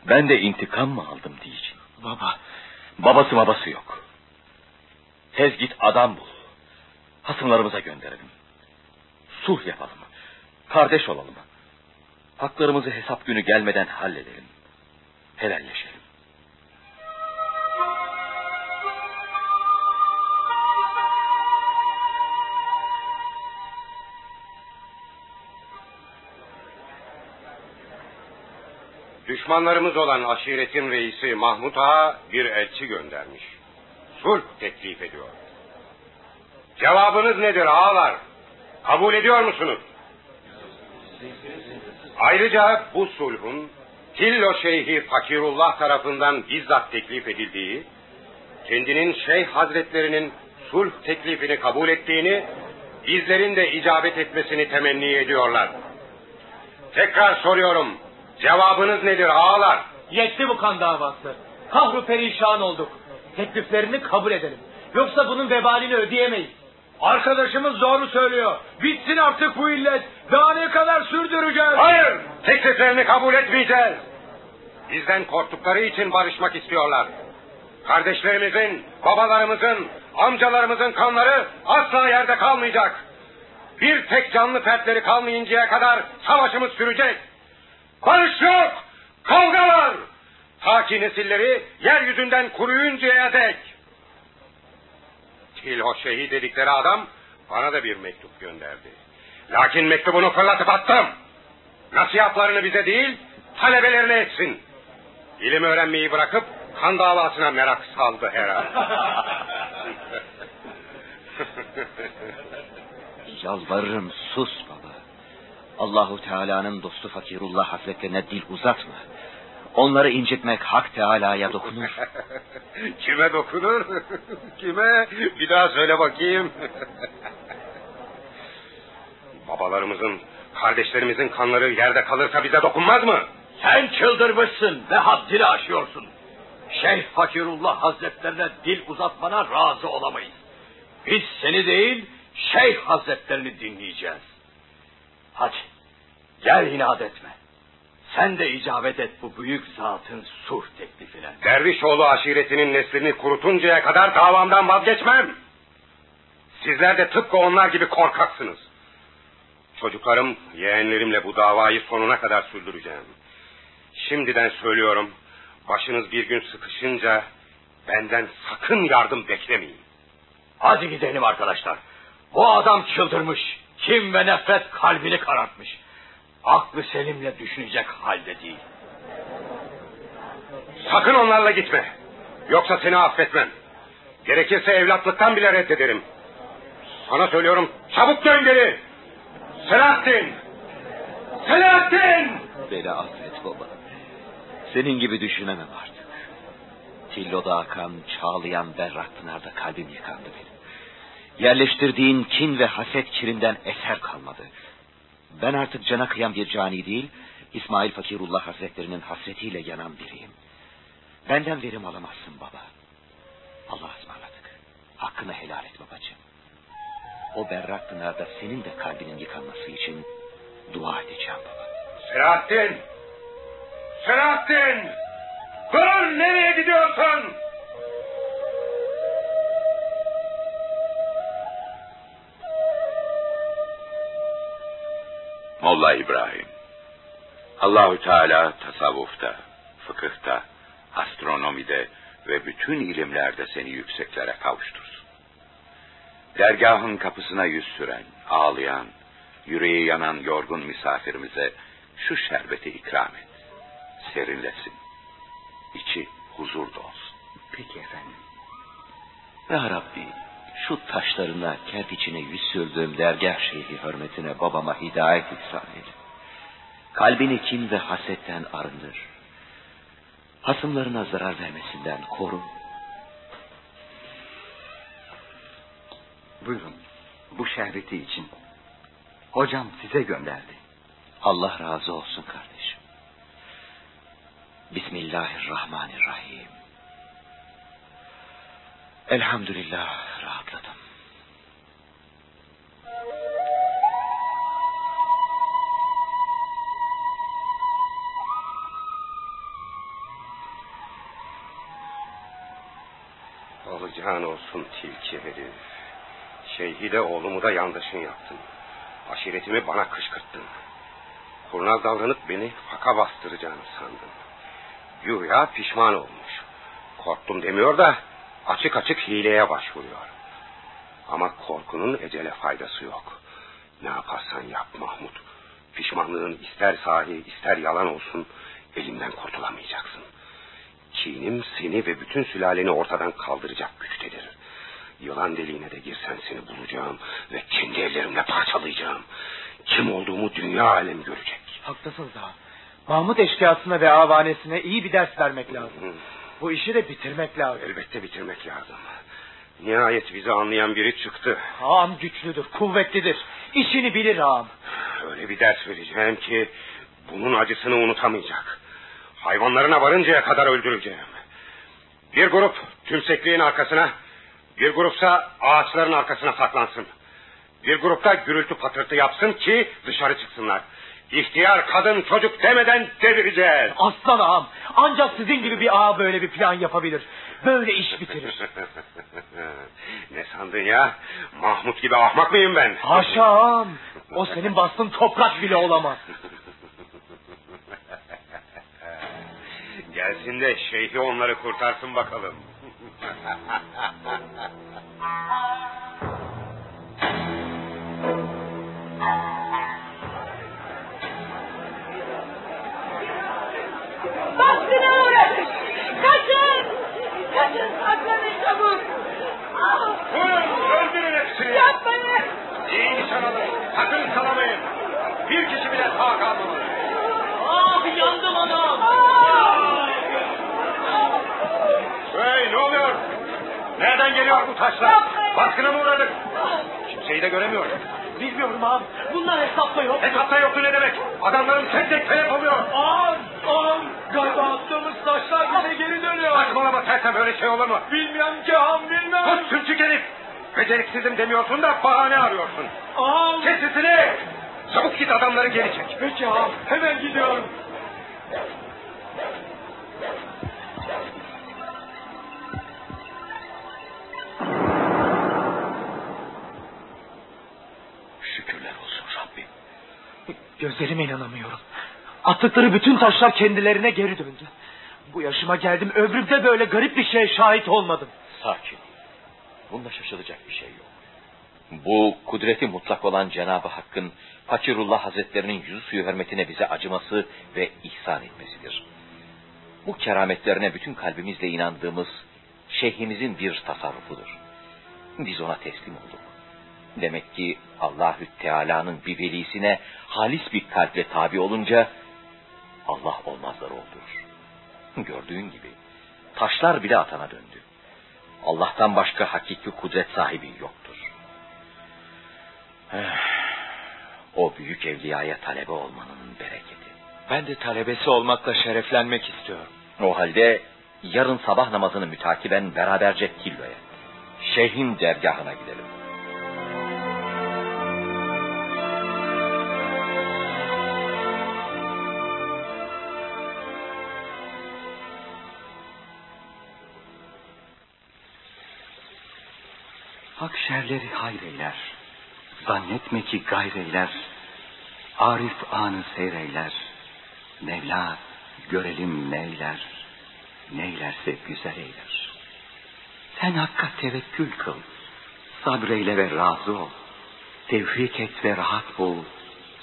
Ben de intikam mı aldım diyeceğim. Baba. Babası babası yok. Tez git adam bul. Hasımlarımıza gönderelim. Sulh yapalım. Kardeş olalım. Haklarımızı hesap günü gelmeden halledelim. Helalleşelim. Düşmanlarımız olan aşiretin reisi Mahmut Ağa bir elçi göndermiş. Sulh teklif ediyor. Cevabınız nedir ağalar? Kabul ediyor musunuz? Ayrıca bu sulhun Tillo Şeyhi Fakirullah tarafından bizzat teklif edildiği, kendinin Şeyh Hazretlerinin sulh teklifini kabul ettiğini, bizlerin de icabet etmesini temenni ediyorlar. Tekrar soruyorum, cevabınız nedir ağalar? Yetti bu kan davası. Kahru perişan olduk. Tekliflerini kabul edelim. Yoksa bunun vebalini ödeyemeyiz. Arkadaşımız doğru söylüyor. Bitsin artık bu illet. Daha ne kadar sürdüreceğiz? Hayır, tekliflerini kabul etmeyeceğiz. Bizden korktukları için barışmak istiyorlar. Kardeşlerimizin, babalarımızın, amcalarımızın kanları asla yerde kalmayacak. Bir tek canlı fertleri kalmayıncaya kadar savaşımız sürecek. Barış yok, kavga var. Ta ki nesilleri yeryüzünden kuruyuncaya dek. Tilho Şehi dedikleri adam bana da bir mektup gönderdi. Lakin mektubunu fırlatıp attım. Nasihatlarını bize değil, talebelerine etsin. İlim öğrenmeyi bırakıp kan davasına merak saldı herhalde. Yalvarırım sus baba. Allahu Teala'nın dostu Fakirullah Hazretlerine dil uzatma. Onları incitmek Hak Teala'ya dokunur. Kime dokunur? Kime? Bir daha söyle bakayım. Babalarımızın, kardeşlerimizin kanları yerde kalırsa bize dokunmaz mı? Sen çıldırmışsın ve haddini aşıyorsun. Şeyh Fakirullah Hazretlerine dil uzatmana razı olamayız. Biz seni değil, Şeyh Hazretlerini dinleyeceğiz. Hadi, gel inat etme. Sen de icabet et bu büyük zatın sulh teklifine. Dervişoğlu aşiretinin neslini kurutuncaya kadar davamdan vazgeçmem. Sizler de tıpkı onlar gibi korkaksınız. Çocuklarım, yeğenlerimle bu davayı sonuna kadar sürdüreceğim. Şimdiden söylüyorum, başınız bir gün sıkışınca benden sakın yardım beklemeyin. Hadi gidelim arkadaşlar. Bu adam çıldırmış. Kim ve nefret kalbini karartmış. Aklı selimle düşünecek halde değil. Sakın onlarla gitme. Yoksa seni affetmem. Gerekirse evlatlıktan bile reddederim. Sana söylüyorum çabuk dön geri. Selahattin! Selahattin! Beni affet baba. Senin gibi düşünemem artık. Tillo'da akan, çağlayan berrak pınarda kalbim yıkandı benim. Yerleştirdiğin kin ve haset kirinden eser kalmadı. Ben artık cana kıyan bir cani değil, İsmail Fakirullah Hazretlerinin hasretiyle yanan biriyim. Benden verim alamazsın baba. Allah ısmarladık. Hakkını helal et babacığım. O berrak pınarda senin de kalbinin yıkanması için dua edeceğim baba. Selahattin! Selahattin! Dur nereye gidiyorsun? Molla İbrahim. Allahü Teala tasavvufta, fıkıhta, astronomide ve bütün ilimlerde seni yükseklere kavuştursun. Dergahın kapısına yüz süren, ağlayan, yüreği yanan yorgun misafirimize şu şerbeti ikram et. Serinlesin. İçi huzur dolsun. Peki efendim. Ya Rabbi şu taşlarına, kerpiçine yüz sürdüğüm dergah şeyhi hürmetine babama hidayet ihsan eyle. Kalbini kin ve hasetten arındır. Hasımlarına zarar vermesinden koru. Buyurun. Bu şerbeti için. Hocam size gönderdi. Allah razı olsun kardeşim. Bismillahirrahmanirrahim. Elhamdülillah rahatladım. Alacağın olsun tilki herif. Şeyhi de oğlumu da yandaşın yaptın. Aşiretimi bana kışkırttın. Kurnaz davranıp beni faka bastıracağını sandım. Güya pişman olmuş. Korktum demiyor da açık açık hileye başvuruyor. Ama korkunun ecele faydası yok. Ne yaparsan yap Mahmut. Pişmanlığın ister sahi ister yalan olsun elimden kurtulamayacaksın. Kinim seni ve bütün sülaleni ortadan kaldıracak güçtedir. Yılan deliğine de girsen seni bulacağım ve kendi ellerimle parçalayacağım. Kim olduğumu dünya alem görecek. Haklısınız ağa. Mahmut eşkıyasına ve avanesine iyi bir ders vermek lazım. Hı. Bu işi de bitirmek lazım. Elbette bitirmek lazım. Nihayet bizi anlayan biri çıktı. Ağam güçlüdür, kuvvetlidir. İşini bilir ağam. Öyle bir ders vereceğim ki bunun acısını unutamayacak. Hayvanlarına varıncaya kadar öldüreceğim. Bir grup tümsekliğin arkasına, bir grupsa ağaçların arkasına saklansın. Bir grupta gürültü patırtı yapsın ki dışarı çıksınlar. İhtiyar kadın çocuk demeden devireceğiz. Aslan ağam. Ancak sizin gibi bir ağa böyle bir plan yapabilir. Böyle iş bitirir. ne sandın ya? Mahmut gibi ahmak mıyım ben? Haşa ağam. O senin bastığın toprak bile olamaz. Gelsin de şeyhi onları kurtarsın bakalım. Baskına Kaçın saklanın çabuk. Vurun, öldürün hepsini. Yapmayın. İyi nişan alın. Sakın salamayın. Bir kişi bile sağ kalmamalı. Abi yandım anam. Hey ne oluyor? Nereden geliyor bu taşlar? Baskına mı uğradık? Kimseyi de göremiyorum. Bilmiyorum ağam. Bunlar hesapta yok. Hesapta yoktu ne demek? Adamların tek tek oluyor. Ağam, ağam. Galiba attığımız taşlar bize geri dönüyor. Saçmalama Sertem böyle şey olur mu? Bilmiyorum ki ağam bilmem. Sus sürçük herif. Beceriksizim demiyorsun da bahane arıyorsun. Ağam. Kes sesini. Çabuk git adamları geri çek. Peki ağam. Hemen gidiyorum. Gözlerime inanamıyorum. Attıkları bütün taşlar kendilerine geri döndü. Bu yaşıma geldim ömrümde böyle garip bir şeye şahit olmadım. Sakin. Bunda şaşılacak bir şey yok. Bu kudreti mutlak olan Cenab-ı Hakk'ın Fakirullah Hazretlerinin yüzü suyu hürmetine bize acıması ve ihsan etmesidir. Bu kerametlerine bütün kalbimizle inandığımız şeyhimizin bir tasarrufudur. Biz ona teslim olduk. Demek ki Allahü Teala'nın bir velisine halis bir kalple tabi olunca Allah olmazlar oldurur. Gördüğün gibi taşlar bile atana döndü. Allah'tan başka hakiki kudret sahibi yoktur. Eh, O büyük evliyaya talebe olmanın bereketi. Ben de talebesi olmakla şereflenmek istiyorum. O halde yarın sabah namazını mütakiben beraberce Tillo'ya, şeyhin dergahına gidelim. Şerleri hayreyler. Zannetme ki gayreyler. Arif anı seyreyler. Mevla görelim neyler. Neylerse güzel eyler. Sen hakka tevekkül kıl. Sabreyle ve razı ol. Tevfik et ve rahat bul.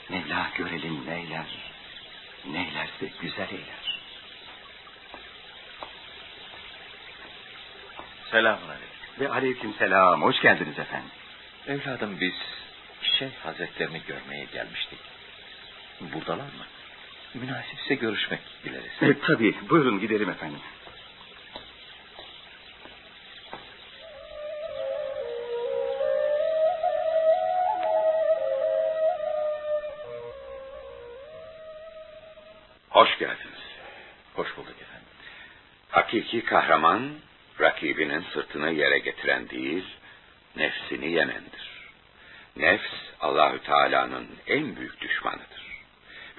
Mevla görelim neyler. Neylerse güzel eyler. Selamun aleyküm. Ve aleyküm selam. Hoş geldiniz efendim. Evladım biz Şeyh Hazretlerini görmeye gelmiştik. Buradalar mı? Münasipse görüşmek dileriz. E, tabii. Buyurun gidelim efendim. Hoş geldiniz. Hoş bulduk efendim. Hakiki kahraman, rakibinin sırtını yere getiren değil, nefsini yenendir. Nefs, Allahü Teala'nın en büyük düşmanıdır.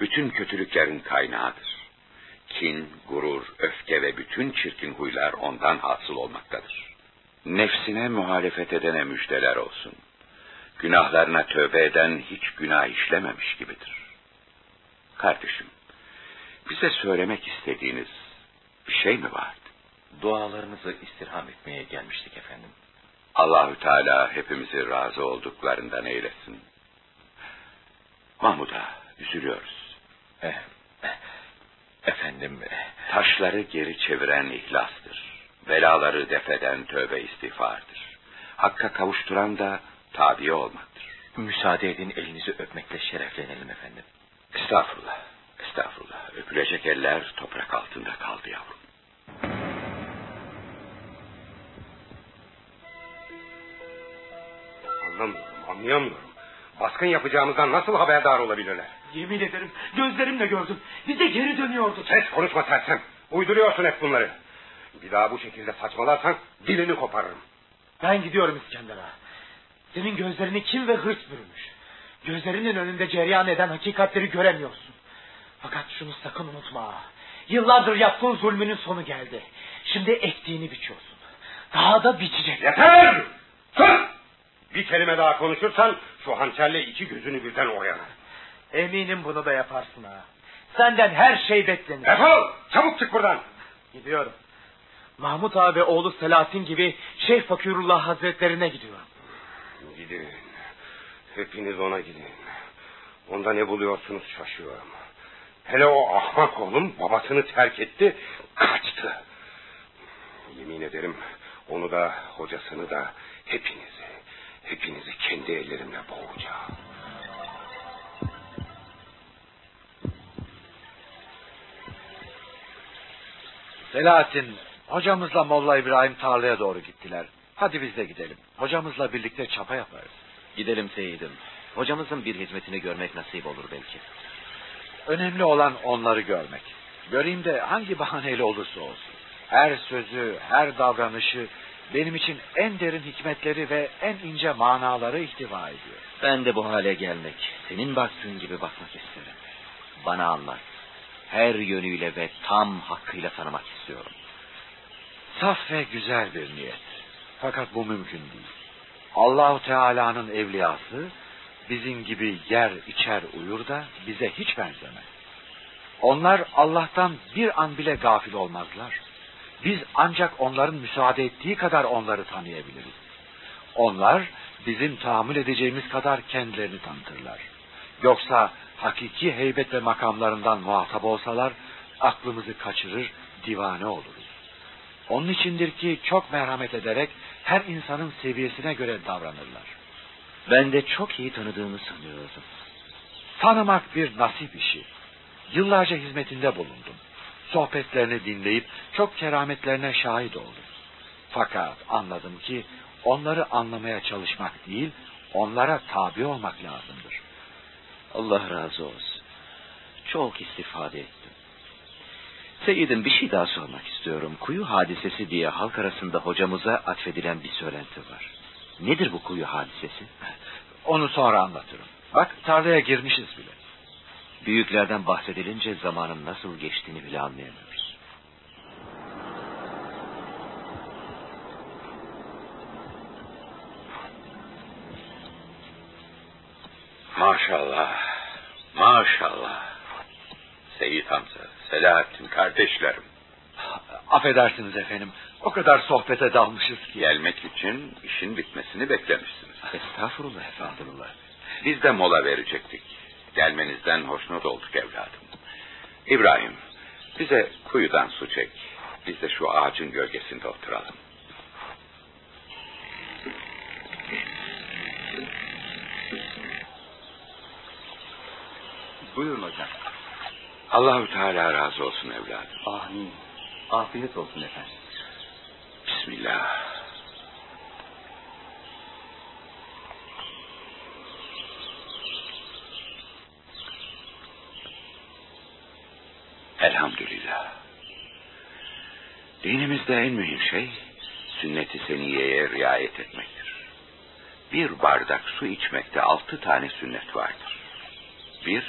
Bütün kötülüklerin kaynağıdır. Kin, gurur, öfke ve bütün çirkin huylar ondan hasıl olmaktadır. Nefsine muhalefet edene müjdeler olsun. günahlarına tövbe eden hiç günah işlememiş gibidir. Kardeşim, bize söylemek istediğiniz bir şey mi vardı? Dualarınızı istirham etmeye gelmiştik efendim. Allahü Teala hepimizi razı olduklarından eylesin. Mahmud'a üzülüyoruz. Eh, efendim... Taşları geri çeviren ihlastır. Belaları defeden tövbe istiğfardır. Hakka kavuşturan da tabi olmaktır. Müsaade edin elinizi öpmekle şereflenelim efendim. Estağfurullah, estağfurullah. Öpülecek eller toprak altında kaldı yavrum. Anlamıyorum, anlayamıyorum. Baskın yapacağımızdan nasıl haberdar olabilirler? Yemin ederim gözlerimle gördüm. Bize geri dönüyordu. Ses konuşma sersem. Uyduruyorsun hep bunları. Bir daha bu şekilde saçmalarsan dilini koparırım. Ben gidiyorum İskender ağa. Senin gözlerini kim ve hırs bürümüş. Gözlerinin önünde cereyan eden hakikatleri göremiyorsun. Fakat şunu sakın unutma ağa. Yıllardır yaptığın zulmünün sonu geldi. Şimdi ektiğini biçiyorsun. Daha da biçecek. Yeter! Sus! Bir kelime daha konuşursan şu hançerle iki gözünü birden oyarım. Eminim bunu da yaparsın ha. Senden her şey beklenir. Defol! Çabuk çık buradan. Gidiyorum. Mahmut abi oğlu Selahattin gibi Şeyh Fakirullah Hazretlerine gidiyorum. Gidin. Hepiniz ona gidin. Onda ne buluyorsunuz şaşıyorum. Hele o ahmak oğlum babasını terk etti, kaçtı. Yemin ederim onu da hocasını da hepinizi, hepinizi kendi ellerimle boğacağım. Selahattin, hocamızla Molla İbrahim tarlaya doğru gittiler. Hadi biz de gidelim. Hocamızla birlikte çapa yaparız. Gidelim Seyidim. Hocamızın bir hizmetini görmek nasip olur belki. Önemli olan onları görmek. Göreyim de hangi bahaneyle olursa olsun. Her sözü, her davranışı benim için en derin hikmetleri ve en ince manaları ihtiva ediyor. Ben de bu hale gelmek, senin baktığın gibi bakmak isterim. Bana anlat. Her yönüyle ve tam hakkıyla tanımak istiyorum. Saf ve güzel bir niyet. Fakat bu mümkün değil. Allahu Teala'nın evliyası bizim gibi yer içer uyur da bize hiç benzemez. Onlar Allah'tan bir an bile gafil olmazlar. Biz ancak onların müsaade ettiği kadar onları tanıyabiliriz. Onlar bizim tahammül edeceğimiz kadar kendilerini tanıtırlar. Yoksa hakiki heybet ve makamlarından muhatap olsalar aklımızı kaçırır, divane oluruz. Onun içindir ki çok merhamet ederek her insanın seviyesine göre davranırlar. Ben de çok iyi tanıdığını sanıyordum. Tanımak bir nasip işi. Yıllarca hizmetinde bulundum. Sohbetlerini dinleyip çok kerametlerine şahit oldum. Fakat anladım ki onları anlamaya çalışmak değil, onlara tabi olmak lazımdır. Allah razı olsun. Çok istifade ettim. Seyidim bir şey daha sormak istiyorum. Kuyu hadisesi diye halk arasında hocamıza atfedilen bir söylenti var. Nedir bu kuyu hadisesi? Onu sonra anlatırım. Bak tarlaya girmişiz bile. Büyüklerden bahsedilince zamanın nasıl geçtiğini bile anlayamıyoruz. Maşallah, maşallah. Seyit Hamza, Selahattin kardeşlerim. Affedersiniz efendim. O kadar sohbete dalmışız ki. Gelmek için işin bitmesini beklemişsiniz. Estağfurullah efendim. Biz de mola verecektik. Gelmenizden hoşnut olduk evladım. İbrahim, bize kuyudan su çek. Biz de şu ağacın gölgesinde oturalım. Buyurun hocam. Allahü Teala razı olsun evladım. Amin. Afiyet olsun efendim. Bismillah. Elhamdülillah. Dinimizde en mühim şey sünnet-i seniyeye riayet etmektir. Bir bardak su içmekte altı tane sünnet vardır. Bir,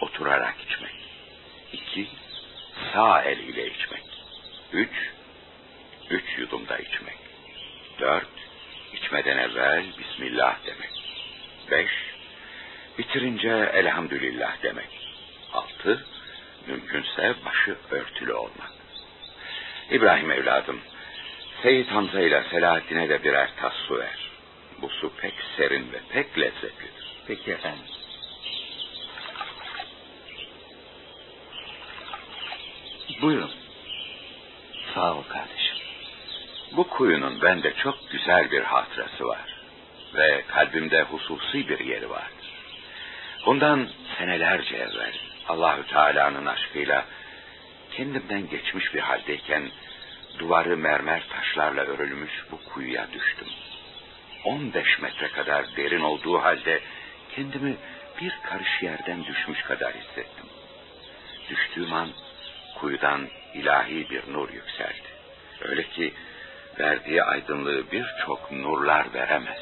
oturarak içmek. İki, sağ el ile içmek. Üç, üç yudumda içmek. Dört, içmeden evvel Bismillah demek. Beş, bitirince elhamdülillah demek. Altı, mümkünse başı örtülü olmak. İbrahim evladım, Seyit Hamza ile Selahaddin'e de birer tas su ver. Bu su pek serin ve pek lezzetlidir. Peki efendim. Buyurun. Sağ ol kardeşim. Bu kuyunun bende çok güzel bir hatırası var. Ve kalbimde hususi bir yeri vardır. Bundan senelerce evvel Allahü Teala'nın aşkıyla kendimden geçmiş bir haldeyken duvarı mermer taşlarla örülmüş bu kuyuya düştüm. 15 metre kadar derin olduğu halde kendimi bir karış yerden düşmüş kadar hissettim. Düştüğüm an kuyudan ilahi bir nur yükseldi. Öyle ki verdiği aydınlığı birçok nurlar veremez.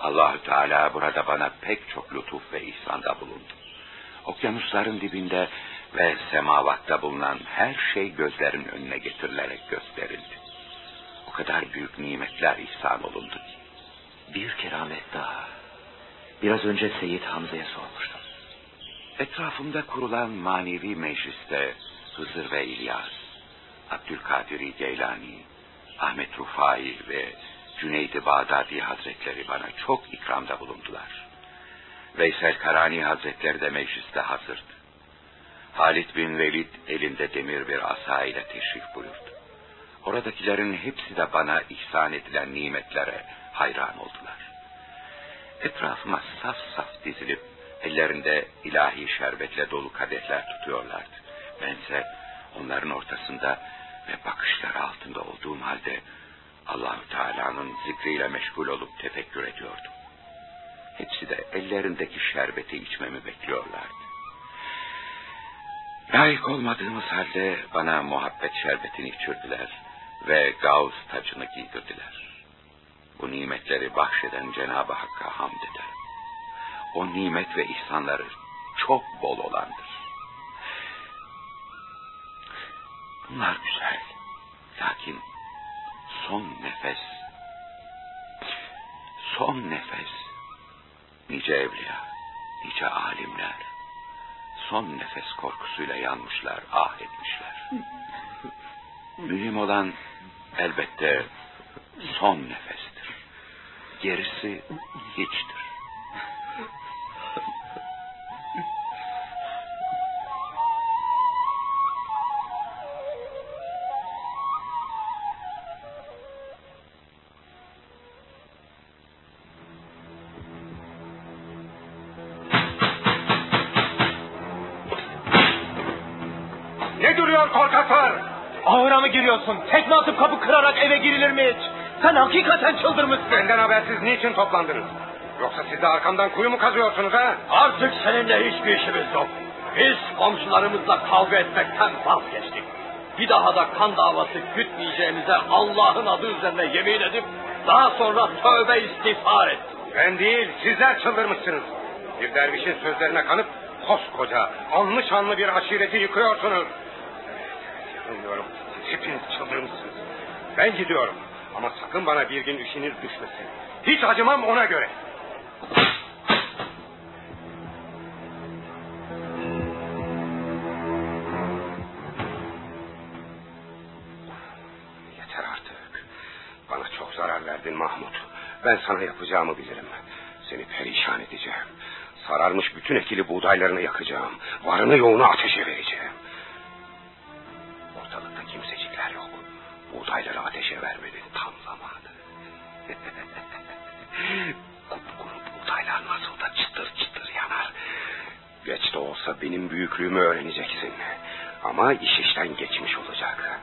Allahü Teala burada bana pek çok lütuf ve ihsanda bulundu. Okyanusların dibinde ve semavatta bulunan her şey gözlerin önüne getirilerek gösterildi. O kadar büyük nimetler ihsan olundu. Bir keramet daha. Biraz önce Seyit Hamza'ya sormuştum. Etrafımda kurulan manevi mecliste Hızır ve İlyas, Abdülkadir Geylani, Ahmet Rufai ve Cüneyd-i Bağdadi Hazretleri bana çok ikramda bulundular. Veysel Karani Hazretleri de mecliste hazırdı. Halit bin Velid elinde demir bir asa ile teşrif buyurdu. Oradakilerin hepsi de bana ihsan edilen nimetlere hayran oldular. Etrafıma saf saf dizilip ellerinde ilahi şerbetle dolu kadehler tutuyorlardı. Bense onların ortasında ve bakışları altında olduğum halde Allahü Teala'nın zikriyle meşgul olup tefekkür ediyordum. Hepsi de ellerindeki şerbeti içmemi bekliyorlardı. Layık olmadığımız halde bana muhabbet şerbetini içirdiler ve gavz tacını giydirdiler. Bu nimetleri bahşeden Cenab-ı Hakk'a hamd ederim. O nimet ve ihsanları çok bol olandır. Bunlar güzel. Lakin son nefes, son nefes, nice evliya, nice alimler, son nefes korkusuyla yanmışlar, ah etmişler. Mühim olan elbette son nefestir. Gerisi hiçtir. Sen hakikaten çıldırmışsın. Benden habersiz niçin toplandınız? Yoksa siz de arkamdan kuyu mu kazıyorsunuz ha? Artık seninle hiçbir işimiz yok. Biz komşularımızla kavga etmekten vazgeçtik. Bir daha da kan davası gütmeyeceğimize Allah'ın adı üzerine yemin edip daha sonra tövbe istiğfar ettik. Ben değil, sizler çıldırmışsınız. Bir dervişin sözlerine kanıp koskoca, anlı şanlı bir aşireti yıkıyorsunuz. Bilmiyorum, siz hepiniz çıldırmışsınız. Ben gidiyorum ama sakın bana bir gün işiniz düşmesin. Hiç acımam ona göre. Yeter artık. Bana çok zarar verdin Mahmut. Ben sana yapacağımı bilirim. Seni perişan edeceğim. Sararmış bütün ekili buğdaylarını yakacağım. Varını yoğunu ateşe vereceğim. Ortalıkta kimsecikler yok. Buğdayları ateşe vermenin Kupkuru buğdaylar nasıl da çıtır çıtır yanar. Geç de olsa benim büyüklüğümü öğreneceksin. Ama iş işten geçmiş olacak.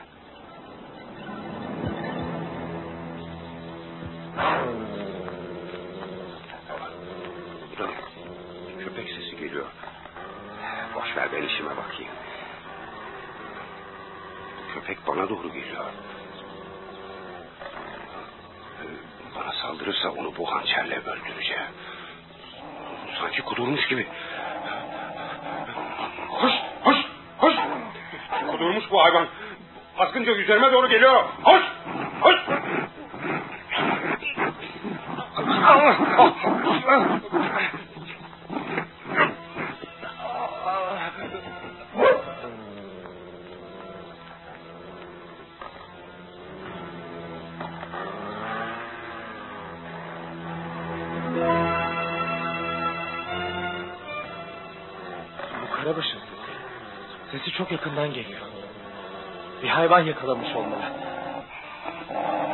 Köpek sesi geliyor. Boş ver ben işime bakayım. Köpek bana doğru geliyor. Bana saldırırsa onu bu hançerle öldüreceğim. Sanki kudurmuş gibi. Koş, koş, koş. Kudurmuş bu hayvan. Baskınca üzerime doğru geliyor. Koş, koş. Bu çok yakından geliyor. Bir hayvan yakalamış olmalı.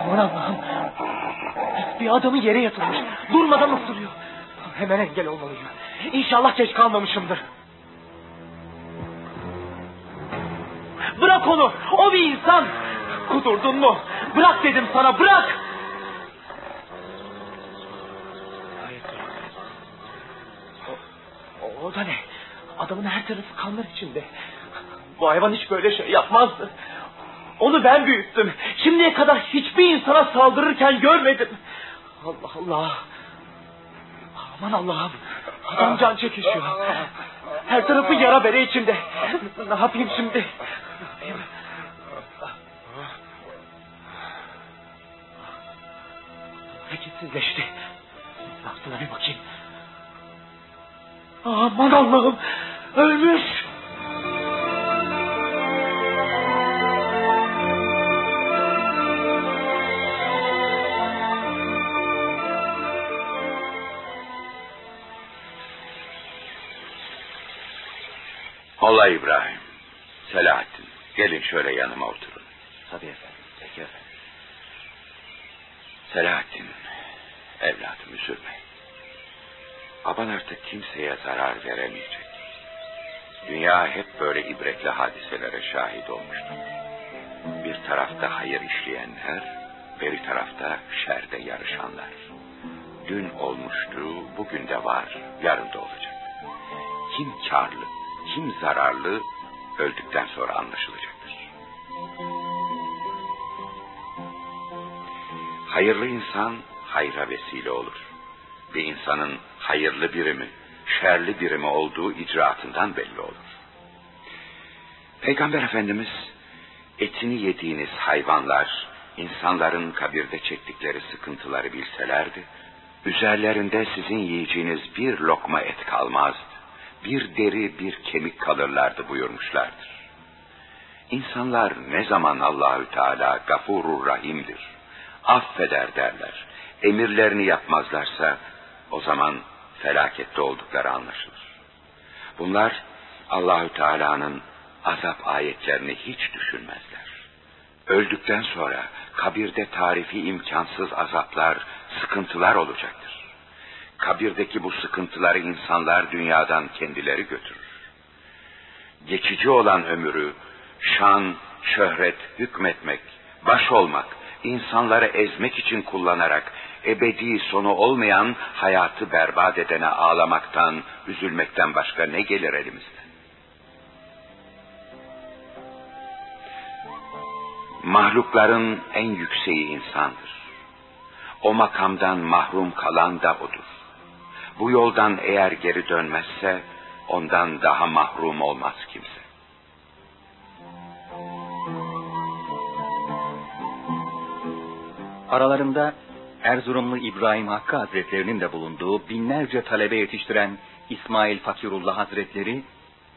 Aman Allah'ım. Bir adamı yere yatırmış. Durmadan ısırıyor. Hemen engel olmalıyım. İnşallah geç kalmamışımdır. Bırak onu. O bir insan. Kudurdun mu? Bırak dedim sana bırak. O, o da ne? Adamın her tarafı kanlar içinde. Bu hayvan hiç böyle şey yapmazdı. Onu ben büyüttüm. Şimdiye kadar hiçbir insana saldırırken görmedim. Allah Allah. Aman Allah'ım. Adam can çekişiyor. Her tarafı yara bere içinde. Ne yapayım şimdi? Ne yapayım? Hareketsizleşti. Baktığına bir bakayım. Aman Allah'ım. Ölmüş. Molla İbrahim, Selahattin, gelin şöyle yanıma oturun. Tabii efendim. Peki efendim. Selahattin, evladım üzülme. Baban artık kimseye zarar veremeyecek. Dünya hep böyle ibretli hadiselere şahit olmuştur. Bir tarafta hayır işleyenler, beri tarafta şerde yarışanlar. Dün olmuştu, bugün de var, yarın da olacak. Kim karlı, kim zararlı öldükten sonra anlaşılacaktır. Hayırlı insan hayra vesile olur. Bir insanın hayırlı biri mi, şerli biri mi olduğu icraatından belli olur. Peygamber Efendimiz etini yediğiniz hayvanlar insanların kabirde çektikleri sıkıntıları bilselerdi, üzerlerinde sizin yiyeceğiniz bir lokma et kalmazdı. Bir deri bir kemik kalırlardı buyurmuşlardır. İnsanlar ne zaman Allahü Teala gafurur rahimdir, affeder derler, emirlerini yapmazlarsa o zaman felakette oldukları anlaşılır. Bunlar Allahü Teala'nın azap ayetlerini hiç düşünmezler. Öldükten sonra kabirde tarifi imkansız azaplar, sıkıntılar olacaktır. Kabirdeki bu sıkıntıları insanlar dünyadan kendileri götürür. Geçici olan ömürü şan, şöhret, hükmetmek, baş olmak, insanları ezmek için kullanarak ebedi sonu olmayan hayatı berbat edene ağlamaktan, üzülmekten başka ne gelir elimizden? Mahlukların en yükseği insandır. O makamdan mahrum kalan da odur. Bu yoldan eğer geri dönmezse ondan daha mahrum olmaz kimse. Aralarında Erzurumlu İbrahim Hakkı Hazretlerinin de bulunduğu binlerce talebe yetiştiren İsmail Fakirullah Hazretleri,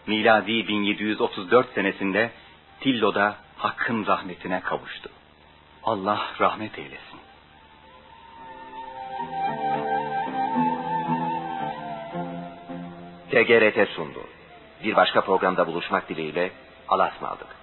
miladi 1734 senesinde Tillo'da Hakk'ın rahmetine kavuştu. Allah rahmet eylesin. TGRT sundu. Bir başka programda buluşmak dileğiyle Allah'a ısmarladık.